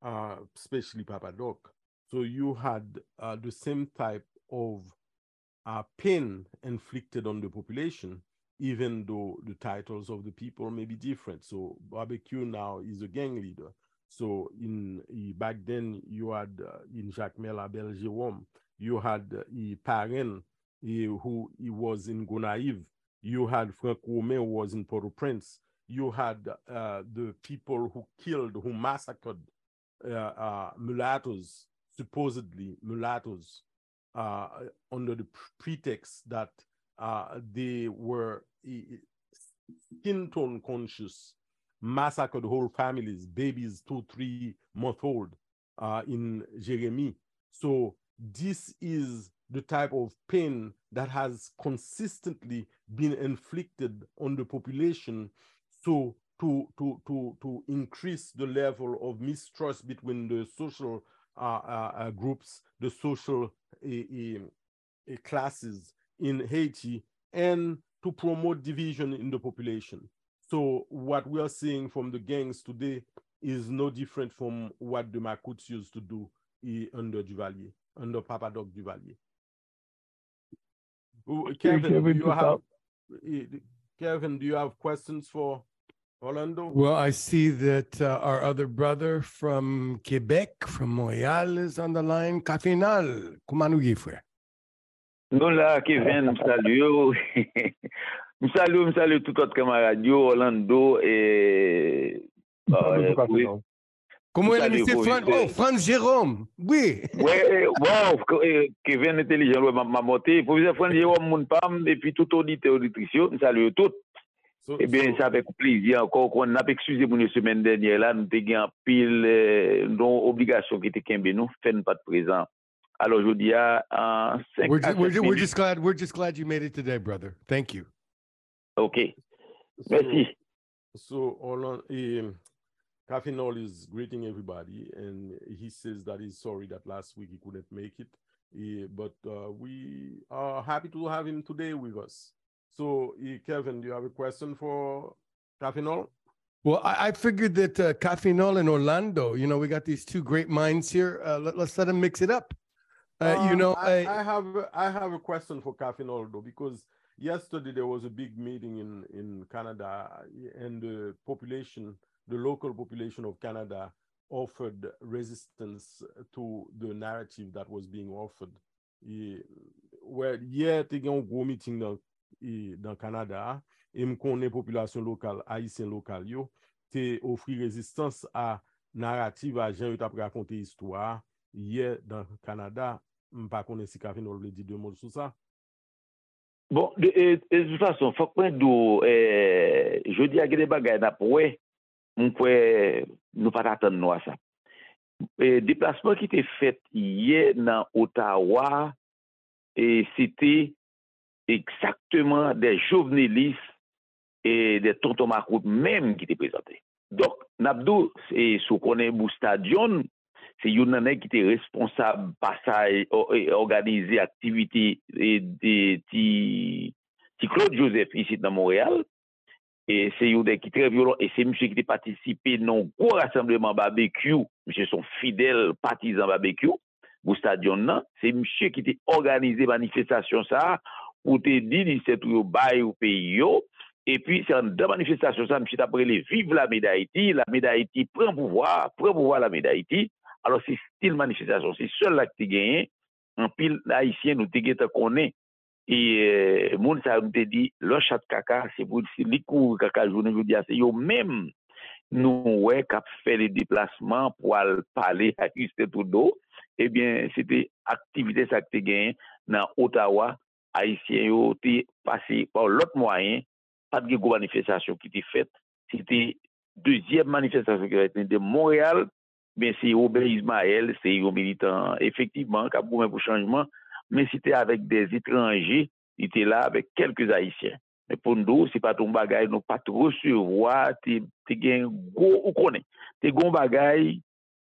B: Uh, especially Papa Doc. So you had uh, the same type of uh, pain inflicted on the population, even though the titles of the people may be different. So Barbecue now is a gang leader. So in back then you had uh, in Jacmel Abel Jérôme, you had uh, Parin, who he was in Gonaïve. You had Franck Romain who was in Port-au-Prince. You had uh, the people who killed, who massacred uh, uh, mulattoes, supposedly mulattoes, uh, under the pretext that they were skin tone conscious, massacred whole families, babies two, three month old uh, in Jérémie. So this is the type of pain that has consistently been inflicted on the population. So to to to to increase the level of mistrust between the social uh, uh, uh groups, the social classes in Haiti, and to promote division in the population. So what we are seeing from the gangs today is no different from what the Makouts used to do under Duvalier, under Papa Doc Duvalier. Kevin, do you have, Kevin, do you have questions for Orlando.
C: Well, I see that uh, our other brother from Quebec, from Montreal, is on the line. Kafinal, comment nou
N: ye fwe? Nou la, Kevin, msalu yo. msalu, msalu tout ot kamarad yo,
C: Orlando, e... Komo el mse Fran? Oh, Fran Jérôme, oui.
N: ouais, euh, wow, euh, Kevin, intelijen, mwen mamote. Pou mse Fran Jérôme, moun pam, epi tout audite auditricio, msalu yo tout. So, eh bien, ça fait plaisir encore qu'on a excusé pour une semaine dernière là, nous avons pile euh, nos obligations qui étaient qu'un nous, fait pas de présent. Alors je dis à en 5
C: we're, just, we're, we're just glad we're just glad you made it today, brother. Thank you.
N: Okay. Merci.
B: So, so um, Kafinol is greeting everybody, and he says that he's sorry that last week he couldn't make it. Yeah, but uh, we are happy to have him today with us. So, Kevin, do you have a question for Kafinol?
C: Well, I, I figured that uh, Kafinol and Orlando, you know, we got these two great minds here. Uh, let, us let them mix it up. Uh, you know,
B: I, I, I, have I have a question for Kafinol though, because yesterday there was a big meeting in in Canada, and the population, the local population of Canada, offered resistance to the narrative that was being offered. Tu as un gros meeting dans E dan Kanada, e m konen populasyon lokal, Haitien lokal yo, te ofri rezistans a narativ a jen yo tap rakonte histwa, ye dan Kanada, m pa konen si kafe nou le di de
N: moun sou sa. Bon, de sou fason, fok mwen do, je di agre bagay na pou we, m kwe nou pat atan nou a sa. Deplasman ki te fet ye nan Ottawa, e sete exactement des jovenelis et des tonton Makout même qui étaient présentés. Donc, Nabdou, sou konen Boustadion, se yon nanè ki te responsab pasay, organize aktivite ti Claude Joseph isi nan Montréal, e se yon de ki tre violon, e se msè ki te patisipe nan gwo rassembleman barbekyou, msè son fidel patizan barbekyou, Boustadion nan, se msè ki te organize manifestasyon sa, ou te di li se tou yo bay ou peyi yo, epi se an de manifestasyon sa, mchit apre li vive la meda iti, la meda iti pren pouvoar, pren pouvoar la meda iti, alo se stil manifestasyon, se sol la ki te genyen, an pil la isyen nou te geta konen, e euh, moun sa nou te di, lo chat kaka, se pou si li kou kaka jounen jou diya, se yo menm nou wè kap fè li deplasman pou al pale a Justin Trudeau, ebyen, se te aktivite sa ki te genyen nan Ottawa, Haitien yo te pase pa lot mwayen, pat ge go manifestasyon ki te fet, se te dezyeb manifestasyon ki te fet, de Montreal, ben se yo Ben Ismael, se yo militant, efektivman, kap goumen pou chanjman, men se te avek des etranje, se te la avek kelkez Haitien. Men pou nou, se pa ton bagay nou pat resevwa, te, te gen go ou konen. Te gon bagay,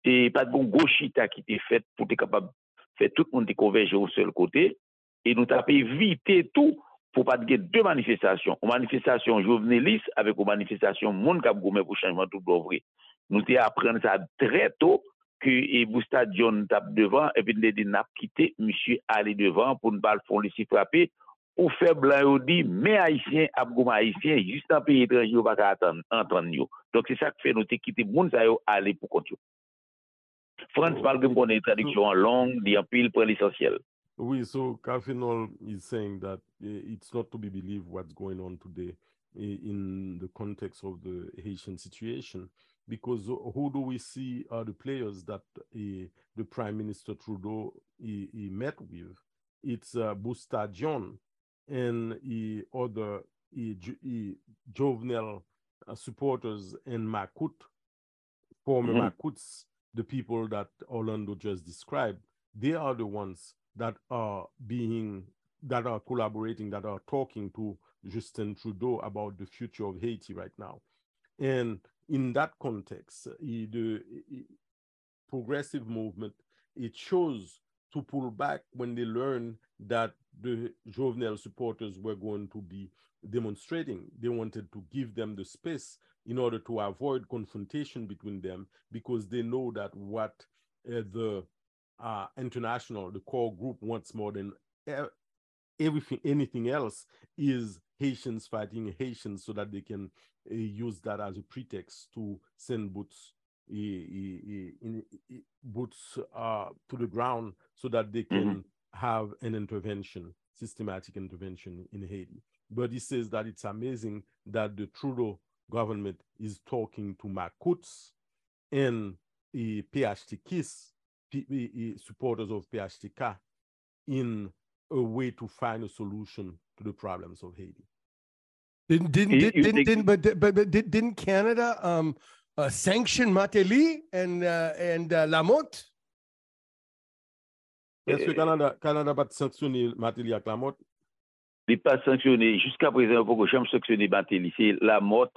N: te pat gon go chita ki te fet pou te kapab fet tout moun te konveje ou sel kote, E nou tape evite tou pou pat ge de manifestasyon. Ou manifestasyon jovenelis avek ou manifestasyon moun kap gome pou chanjman tout dovre. Nou te apren sa tre to ki e bousta diyon tap devan epi le de nap kite, msye ale devan pou n'bal fon lisi frape ou feblan yo di, me haisyen ap gome haisyen, jist an pe etranji yo baka antan yo. Donk se sa ki fe nou te kite moun sa yo ale pou kont yo. Frans Malgrim konen tradiksyon an long, di an pil pre l'esensyel.
B: Oui, so Kafinol is saying that uh, it's not to be believed what's going on today in the context of the Haitian situation, because who do we see are the players that uh, the Prime Minister Trudeau he, he met with? It's uh, Busta John and other e, e, Jovenel uh, supporters in Makut, former
N: Mhm.
B: Makuts, the people that Orlando just described, they are the ones that are being that are collaborating, that are talking to Justin Trudeau about the future of Haiti right now. And in that context, eh, the progressive movement it chose to pull back when they learned that the Jovenel supporters were going to be demonstrating. They wanted to give them the space in order to avoid confrontation between them because they know that what uh, the uh, international, the core group wants more than everything, anything else is Haitians fighting Haitians so that they can uh, use that as a pretext to send boots i- i- i- in, i- boots uh, to the ground so that they can have an intervention, systematic intervention in Haiti. But he says that it's amazing that the Trudeau government is talking to Makuts and the PHTKIS, P- i- i- supporters of PHTK, in a way to find a solution to the problems of Haiti.
C: Didn't didn't
B: You-
C: didn't,
B: you
C: didn't, didn't but, but but did- didn't Canada um uh, sanction Martelly and uh, and uh, Lamothe?
B: Est-ce que Canada, Canada va sanctionner Matéli avec la mort?
N: Il n'est pas sanctionné. Jusqu'à présent, il faut que jamais sanctionner Matéli. C'est la mort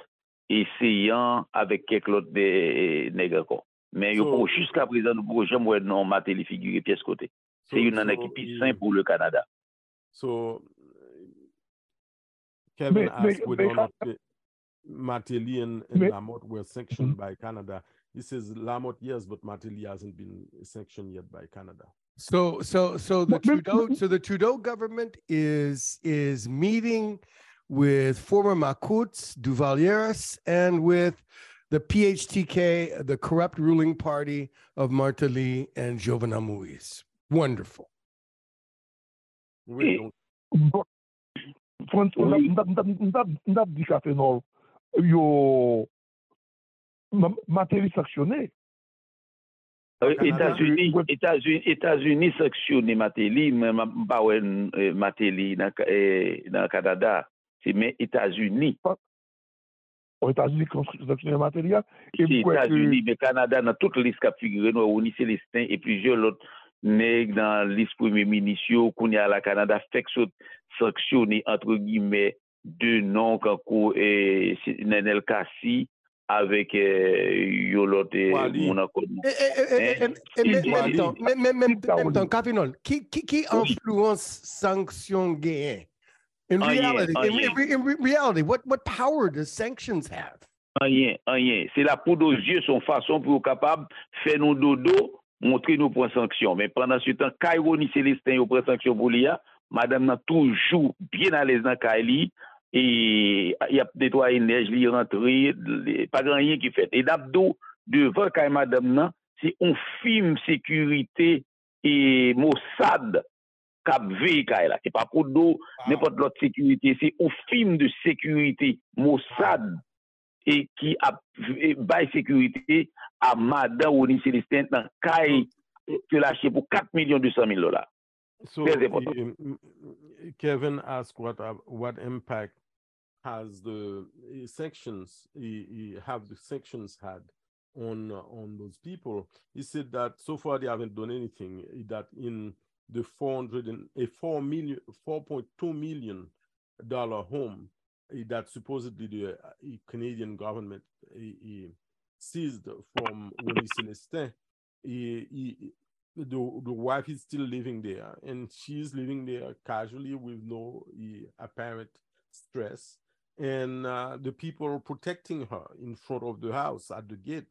N: essayant avec quelques autres des nègres encore. Mais il faut jusqu'à présent, nous pouvons jamais voir non Matéli figurer pièce côté. C'est
B: So-
N: une année
B: so
N: qui est
B: il-
N: sain pour le Canada.
B: So Kevin
M: Mais- mais-
B: asked whether
M: mais
B: or not the Martelly and, and Lamothe were sanctioned mm-hmm. by Canada. He says Lamothe, yes, but Martelly hasn't been sanctioned yet by Canada.
C: So so so the Trudeau so the Trudeau government is is meeting with former Makuts, Duvalieres, and with the PHTK, the corrupt ruling party of Martelly and Jovenel Moïse. Wonderful.
B: Oui, donc,
M: Bon, Frans, mdap di ka fe nor, yo ma- materi saksyoné.
N: Euh, États-Unis, États-Unis, États-Unis sanctionné Matéli, mais ma- pas ouais, euh,
M: aux États-Unis construction de matériel.
N: Et les États-Unis, le Canada, dans toute liste qui a figuré, nous avons Célestin et plusieurs autres nègres dans la liste premier ministre, qu'on y a la Canada, fait que sanctionné, entre guillemets, deux noms, Kanko et Nenel Kassi,
C: avèk yon lote moun
N: akon.
C: Mèm tan, Kavinol, ki anflouans sanksyon genyen? In
N: oh,
C: reality,
N: yeah, oh,
C: in,
N: yeah.
C: in, in, reality, what what power does sanctions have?
N: Anyen, anyen. Se la pou do zye son fason pou yo kapab fè nou dodo, montre nou pren sanksyon. Men pendant su tan, Kairo ni Celestin yo pren sanksyon pou li ya, madame nan toujou bien alèz nan Kaili, e yap detwaye nej li rentre, pa gran yen ki fèt. E dabdo, devan Kail madame nan, se on film sekurite e Mossad kap vey kay e la. Se pa pou do, ah. nepot lot sekurite. Se ou film de sekurite, Mossad, e ki ap e, bay sekurite, a mada ou ni Celestin nan kay te lache pou 4 milyon 200 mil lola.
B: So, Kevin asked what, uh, what impact has the sanctions, have the sanctions had on, uh, on those people? He said that so far they haven't done anything, that in the 400 and a 4 million 4.2 million dollar home eh, that supposedly the uh, eh, Canadian government eh, eh, seized from Willie Celestin. eh, eh, the, the wife is still living there and she's living there casually with no eh, apparent stress and uh, the people protecting her in front of the house at the gate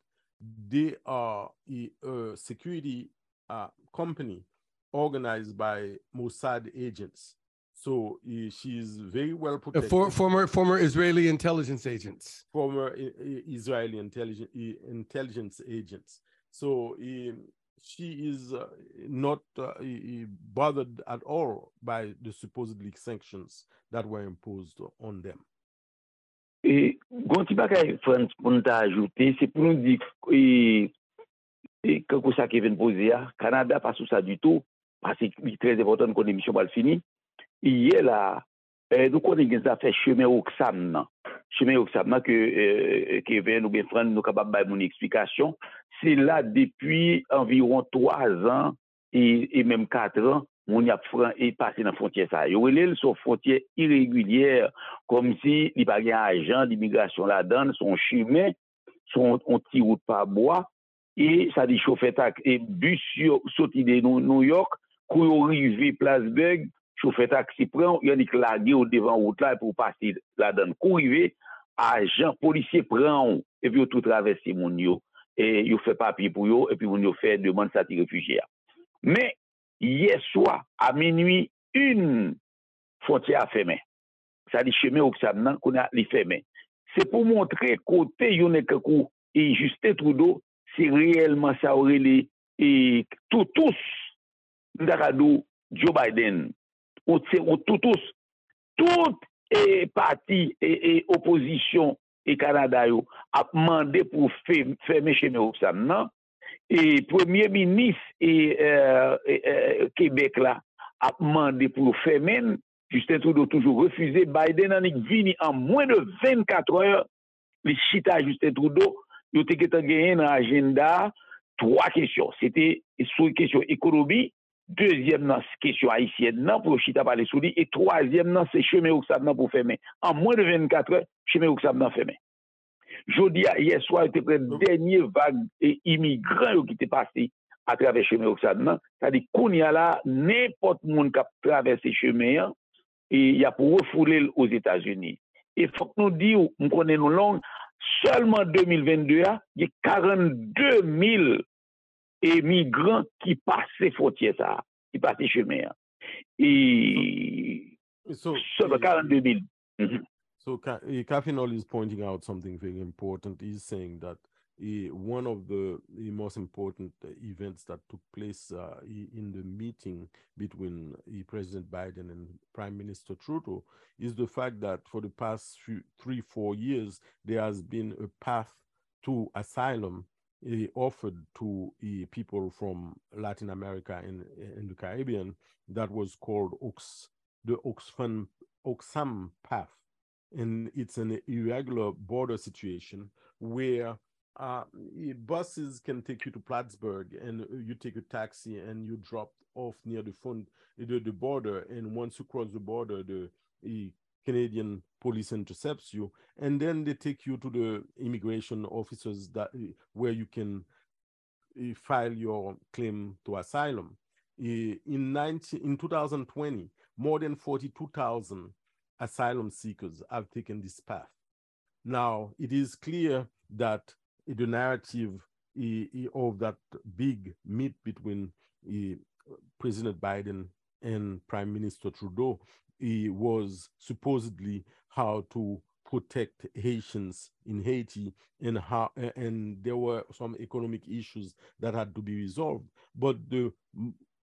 B: they are a, a security uh, company organized by Mossad agents so she's very well
C: Uh,
B: protected
C: for, former former Israeli intelligence agents.
B: former I- I- Israeli intelligence intelligence agents. So she is uh, not uh, i- i- bothered at all by the supposedly sanctions that were imposed on them.
N: Et gonti bagay Frans pou nou ta ajoute, se pou nou di e, e, kako sa Kevin pose ya, Kanada pa sou sa du tout, parce ki très important kon emisyon pal fini, iye la nou konen gen sa fè cheme oksam nan. Cheme oksam nan ke ven nou ben fran nou kapab bay moun eksplikasyon. Se la depi environ 3 an e menm 4 an, moun ap fran e pase nan fontye sa. Yo relel son fontye iregulyer kom si li bagen ajan di migrasyon la son cheme, son ti wout pa boa, e sa di choufetak. E bus yo soti de New York, Kou yo rivi Plasberg, chou fè taksi pran, yon dik lage ou devan wout la pou pasi la dan. Kou rivi, ajan polisye pran ou, epi yo tout travesse moun yo. E yo fè papye pou yo, epi moun yo fè deman sati refugia. Men, yeswa, a minui, un fontye a fèmen. Sa li cheme ou ksam nan, kon a li fèmen. Se pou montre kote yon e kakou, e juste Trudeau, se reyelman sa ore li, e toutous, ndakadou, Joe Biden, ou toutous, tout e pati, e oposisyon, e Kanada yo, ap mande pou feme cheme ou premier minis, e Quebec la, ap mande pou femen, Justin Trudeau toujou refuze, Biden anik vini an mwen de 24 heure, li chita Justin Trudeau, yo teke tan genyen nan agenda, 3 kesyon, se te sou kesyon ekonomi, 2e nan kesyon haisyen nan pou chita pale sou li, e 3e nan se cheme ouksab nan pou femen. An de 24 heure, cheme ouksab nan femen. Jodi a yeswa, te pre denye vague e imigran yo ki te pase a travè cheme ouksab nan, sa di koun ya la, nepot moun kap travè se cheme yan, e ya pou refoule ou Etats-Unis. E fok nou di ou, m konen nou long, selman 2022 a, ye 42.000 emigran ki pase fotye sa, ki pase cheme ya. E, selman 42.000.
B: So, eh, Kafinol is pointing out something very important. He's saying that eh, one of the eh, most important events that took place uh, in the meeting between President Biden and Prime Minister Trudeau is the fact that for the past few, three, four years, there has been a path to asylum uh, offered to uh, people from Latin America and, eh, and, the Caribbean that was called Ox, the Roxham, Roxham path. And it's an irregular border situation where uh, eh, buses can take you to Plattsburgh and you take a taxi and you drop off near the front the, the border and once you cross the border the Canadian police intercepts you and then they take you to the immigration officers that eh, where you can uh, file your claim to asylum. Eh, in 19 in 2020 more than 42,000 asylum seekers have taken this path. Now it is clear that the narrative of that big meet between President Biden and Prime Minister Trudeau was supposedly how to protect Haitians in Haiti and how and there were some economic issues that had to be resolved. But the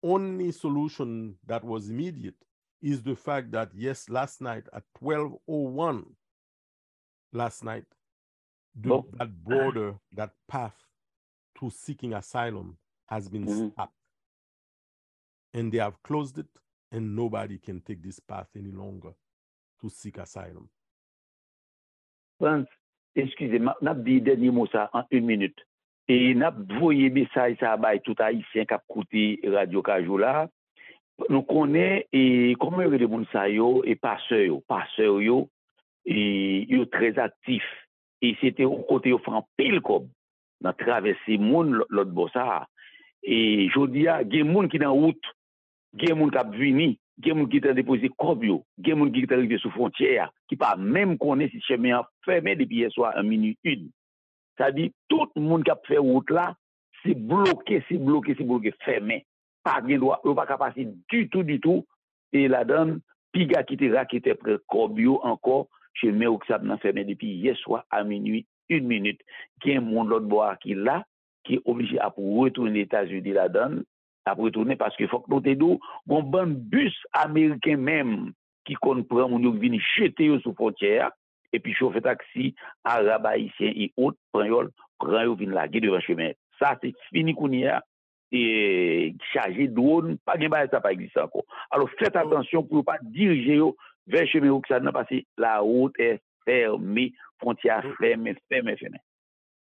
B: only solution that was immediate is the fact that yes, last night at 1201 last night the, that border, that path to seeking asylum has been
N: Mhm.
B: stopped. And they have closed it, and nobody can take this path any longer to seek asylum.
N: Frans, eskize, nap di denye mou sa an un minute. E nap voye mesaj sa bay tout Haitien kap kouti Radio Kajou la. Nou konen, e kome yon de moun sa yo, e pase yo, pase yo, e yo trez aktif. E se te yon kote yo fran pil kob nan travesse moun lot bosa. E jodi ya, gen moun ki nan wout gen moun kap vini, gen moun ki te depoze kob yo, gen moun ki te rive sou fontyer, ki pa menm konen si cheme an ferme depi yeswa an minu yun. Sa di, tout moun kap fe wout la, se bloke, se bloke, se bloke, ferme. Pa gen doa, yo pa kapasi du tout, du tout, e la dan, pi ga ki te rakete pre kob yo anko, cheme ou ki sa nan ferme depi yeswa an minu yun minute. Gen moun lot bo a ki la, ki oblige ap wetoun etaj yu di la dan, ap retourne paske fok note do, goun ban bus Ameriken menm ki kon pran moun yo vini chete yo sou fontyer, epi chofe taksi Arab, Haitien, e ot pran yo pran yo vini lage devan chemen. Sa se fini koun ya e chaje drone, pa gen ba sa pa egzisa anko. Alo fète atensyon pou yo pa dirije yo ven chemen yo ki sa nan pase la ot e ferme, fontyer ferme, ferme, ferme.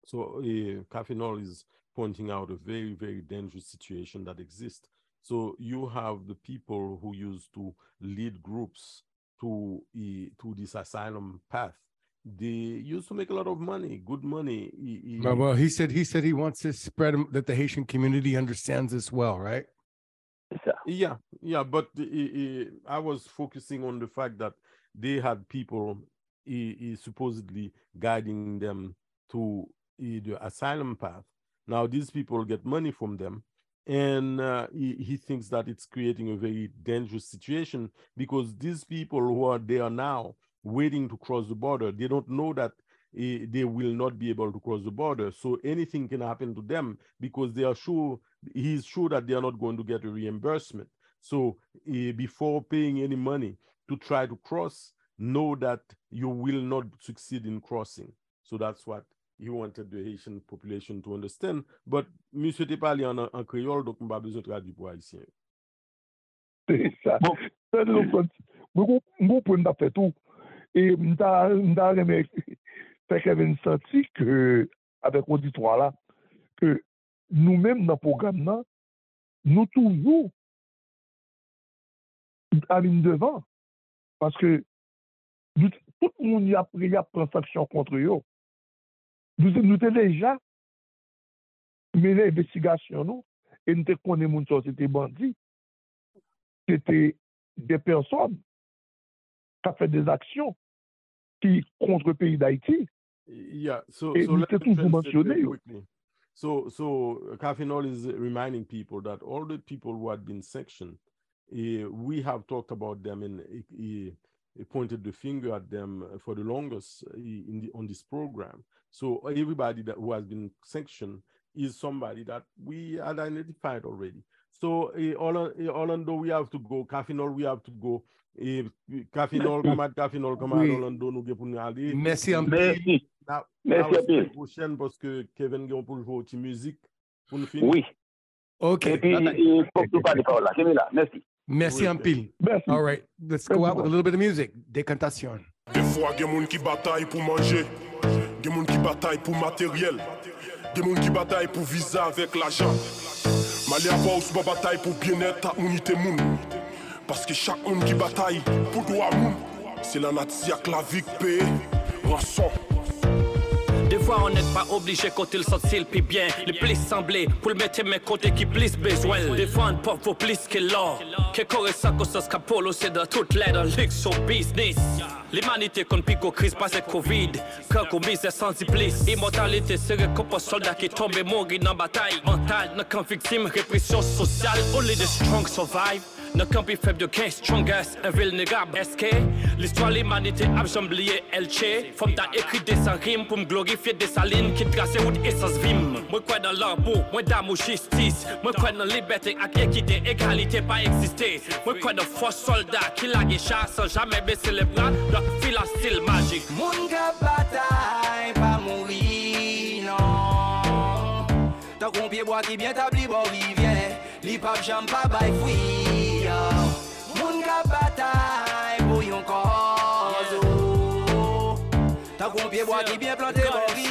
B: So, e kafe non, is pointing out a very, very dangerous situation that exists. So you have the people who used to lead groups to to this asylum path. They used to make a lot of money, good money. He- he-
C: Well, well, he said he said he wants to spread that the Haitian community understands this well, right?
B: Yeah, yeah, but the- i- i- I was focusing on the fact that they had people i- i- supposedly guiding them to i- the asylum path. Now these people get money from them, and uh, he, he thinks that it's creating a very dangerous situation because these people who are there now waiting to cross the border, they don't know that eh, they will not be able to cross the border. So anything can happen to them because they are sure he's sure that they are not going to get a reimbursement. So eh, before paying any money to try to cross, know that you will not succeed in crossing. So that's what he wanted the Haitian population to understand, but monsye te pali an kriol, dok
M: mba bezon tradu pou Haitien. Se sa. Mbo pou mda fet ou, e mda reme fek even santi ke avek auditwa la, ke nou menm nan program nan, nou toujou alim devan, paske tout moun y apre y Nou, te- te deja mene investigasyon nou e nou te konen moun sosete bandi c'était des personnes qui ont fait des actions qui contre le pays d'Haïti.
B: Yeah, so, so let me translate very
M: yo.
B: quickly. So, so Kafinol is reminding people that all the people who had been sanctioned, eh, we have talked about them and eh, eh, pointed the finger at them for the longest eh, in the, on this program. So everybody that who has been sanctioned is somebody that we had identified already. So eh, Orla- eh, Orlando, we have to go. Kafinol, we have to go. Eh, Kafinol, come at Kafinol, come at
C: Oui.
B: Orlando, nous pour nous aller.
C: Merci un peu.
N: Merci.
B: Now,
N: Merci
B: now,
N: un peu.
B: semaine prochaine parce que Kevin Guillaume pour jouer au musique pour nous finir.
N: Oui.
C: Okay.
N: Et puis, il faut que tu parles par là. là. Merci.
C: Merci un pile. All right, let's go out with a little bit of music. Dekantasyon.
O: Des fois, il y a des gens Il des gens qui battent pour le matériel, des gens qui battent pour visa avec l'argent. Je ne vais pas pour le bien-être, l'unité. Parce que chaque homme qui bataille pour le droit, c'est la nation qui vie paie ensemble.
P: Des fois on n'est pas obligé côté le sortir puis bien. Le plus semblé pour le mettre mes côtés qui plus besoin. Des fois on peut vaut plus que l'or Que corée ça que ça c'est dans toute l'aide. Au business. L'humanité contre pico crise pas c'est Covid. Quand qu'on mise sans plus Immortalité c'est récompense pour soldat qui tombe et mourir dans bataille. Mentale, n'a qu'un victime, répression sociale Only the strong survive Nan kampi feb de 15, strongest, an vil SK, l'histoire l'imanite ap jambliye elche Fom ta ekri de sa rim pou m glorifiye de sa lin Ki vim. Mwen kwen nan labo, mwen dam ou jistis Mwen kwen nan libeti ak ekite, egalite pa eksiste Mwen kwen nan fos soldat le bra, dok fila stil magik
I: Moun ka pa mouri nan Tan kon bien tabli Li jam pa bay fwi la bataille pour encore, T'as combien moi qui bien planté
J: le prix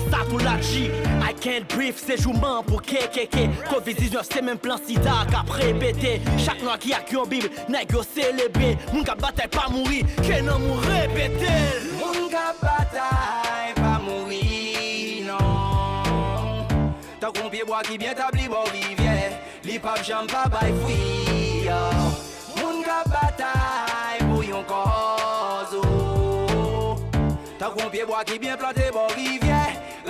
J: sa tou la G I can't breathe, se jouman pou kekeke Covid-19 se men plan sida ka prepete Chak noa ki ak yon bib, negyo selebe Moun ka batay pa mouri, ke nan moun repete
I: Moun ka batay pa mouri, nan Tan kon piye bwa ki bien tabli bo vivye Li pap jam pa oh. bay ka yon oh.
Q: kozo Tan kon piye bwa ki bien plante bo vivye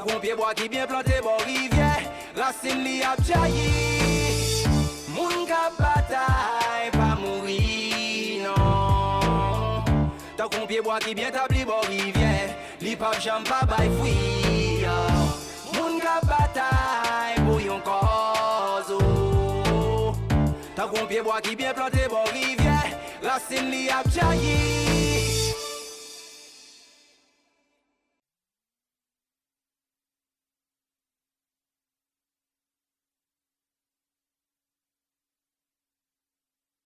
Q: T'as
I: compris bois qui bien planté bon rivière, la scène l'y a p'tit. Moune ga pas mourir, non. T'as compris bois qui bien tabli bon rivière, li jam pas by fouillant. Oh. Moune ga bouillon cause. Oh. T'as compris bois qui bien planté bon rivière, la scène l'y a.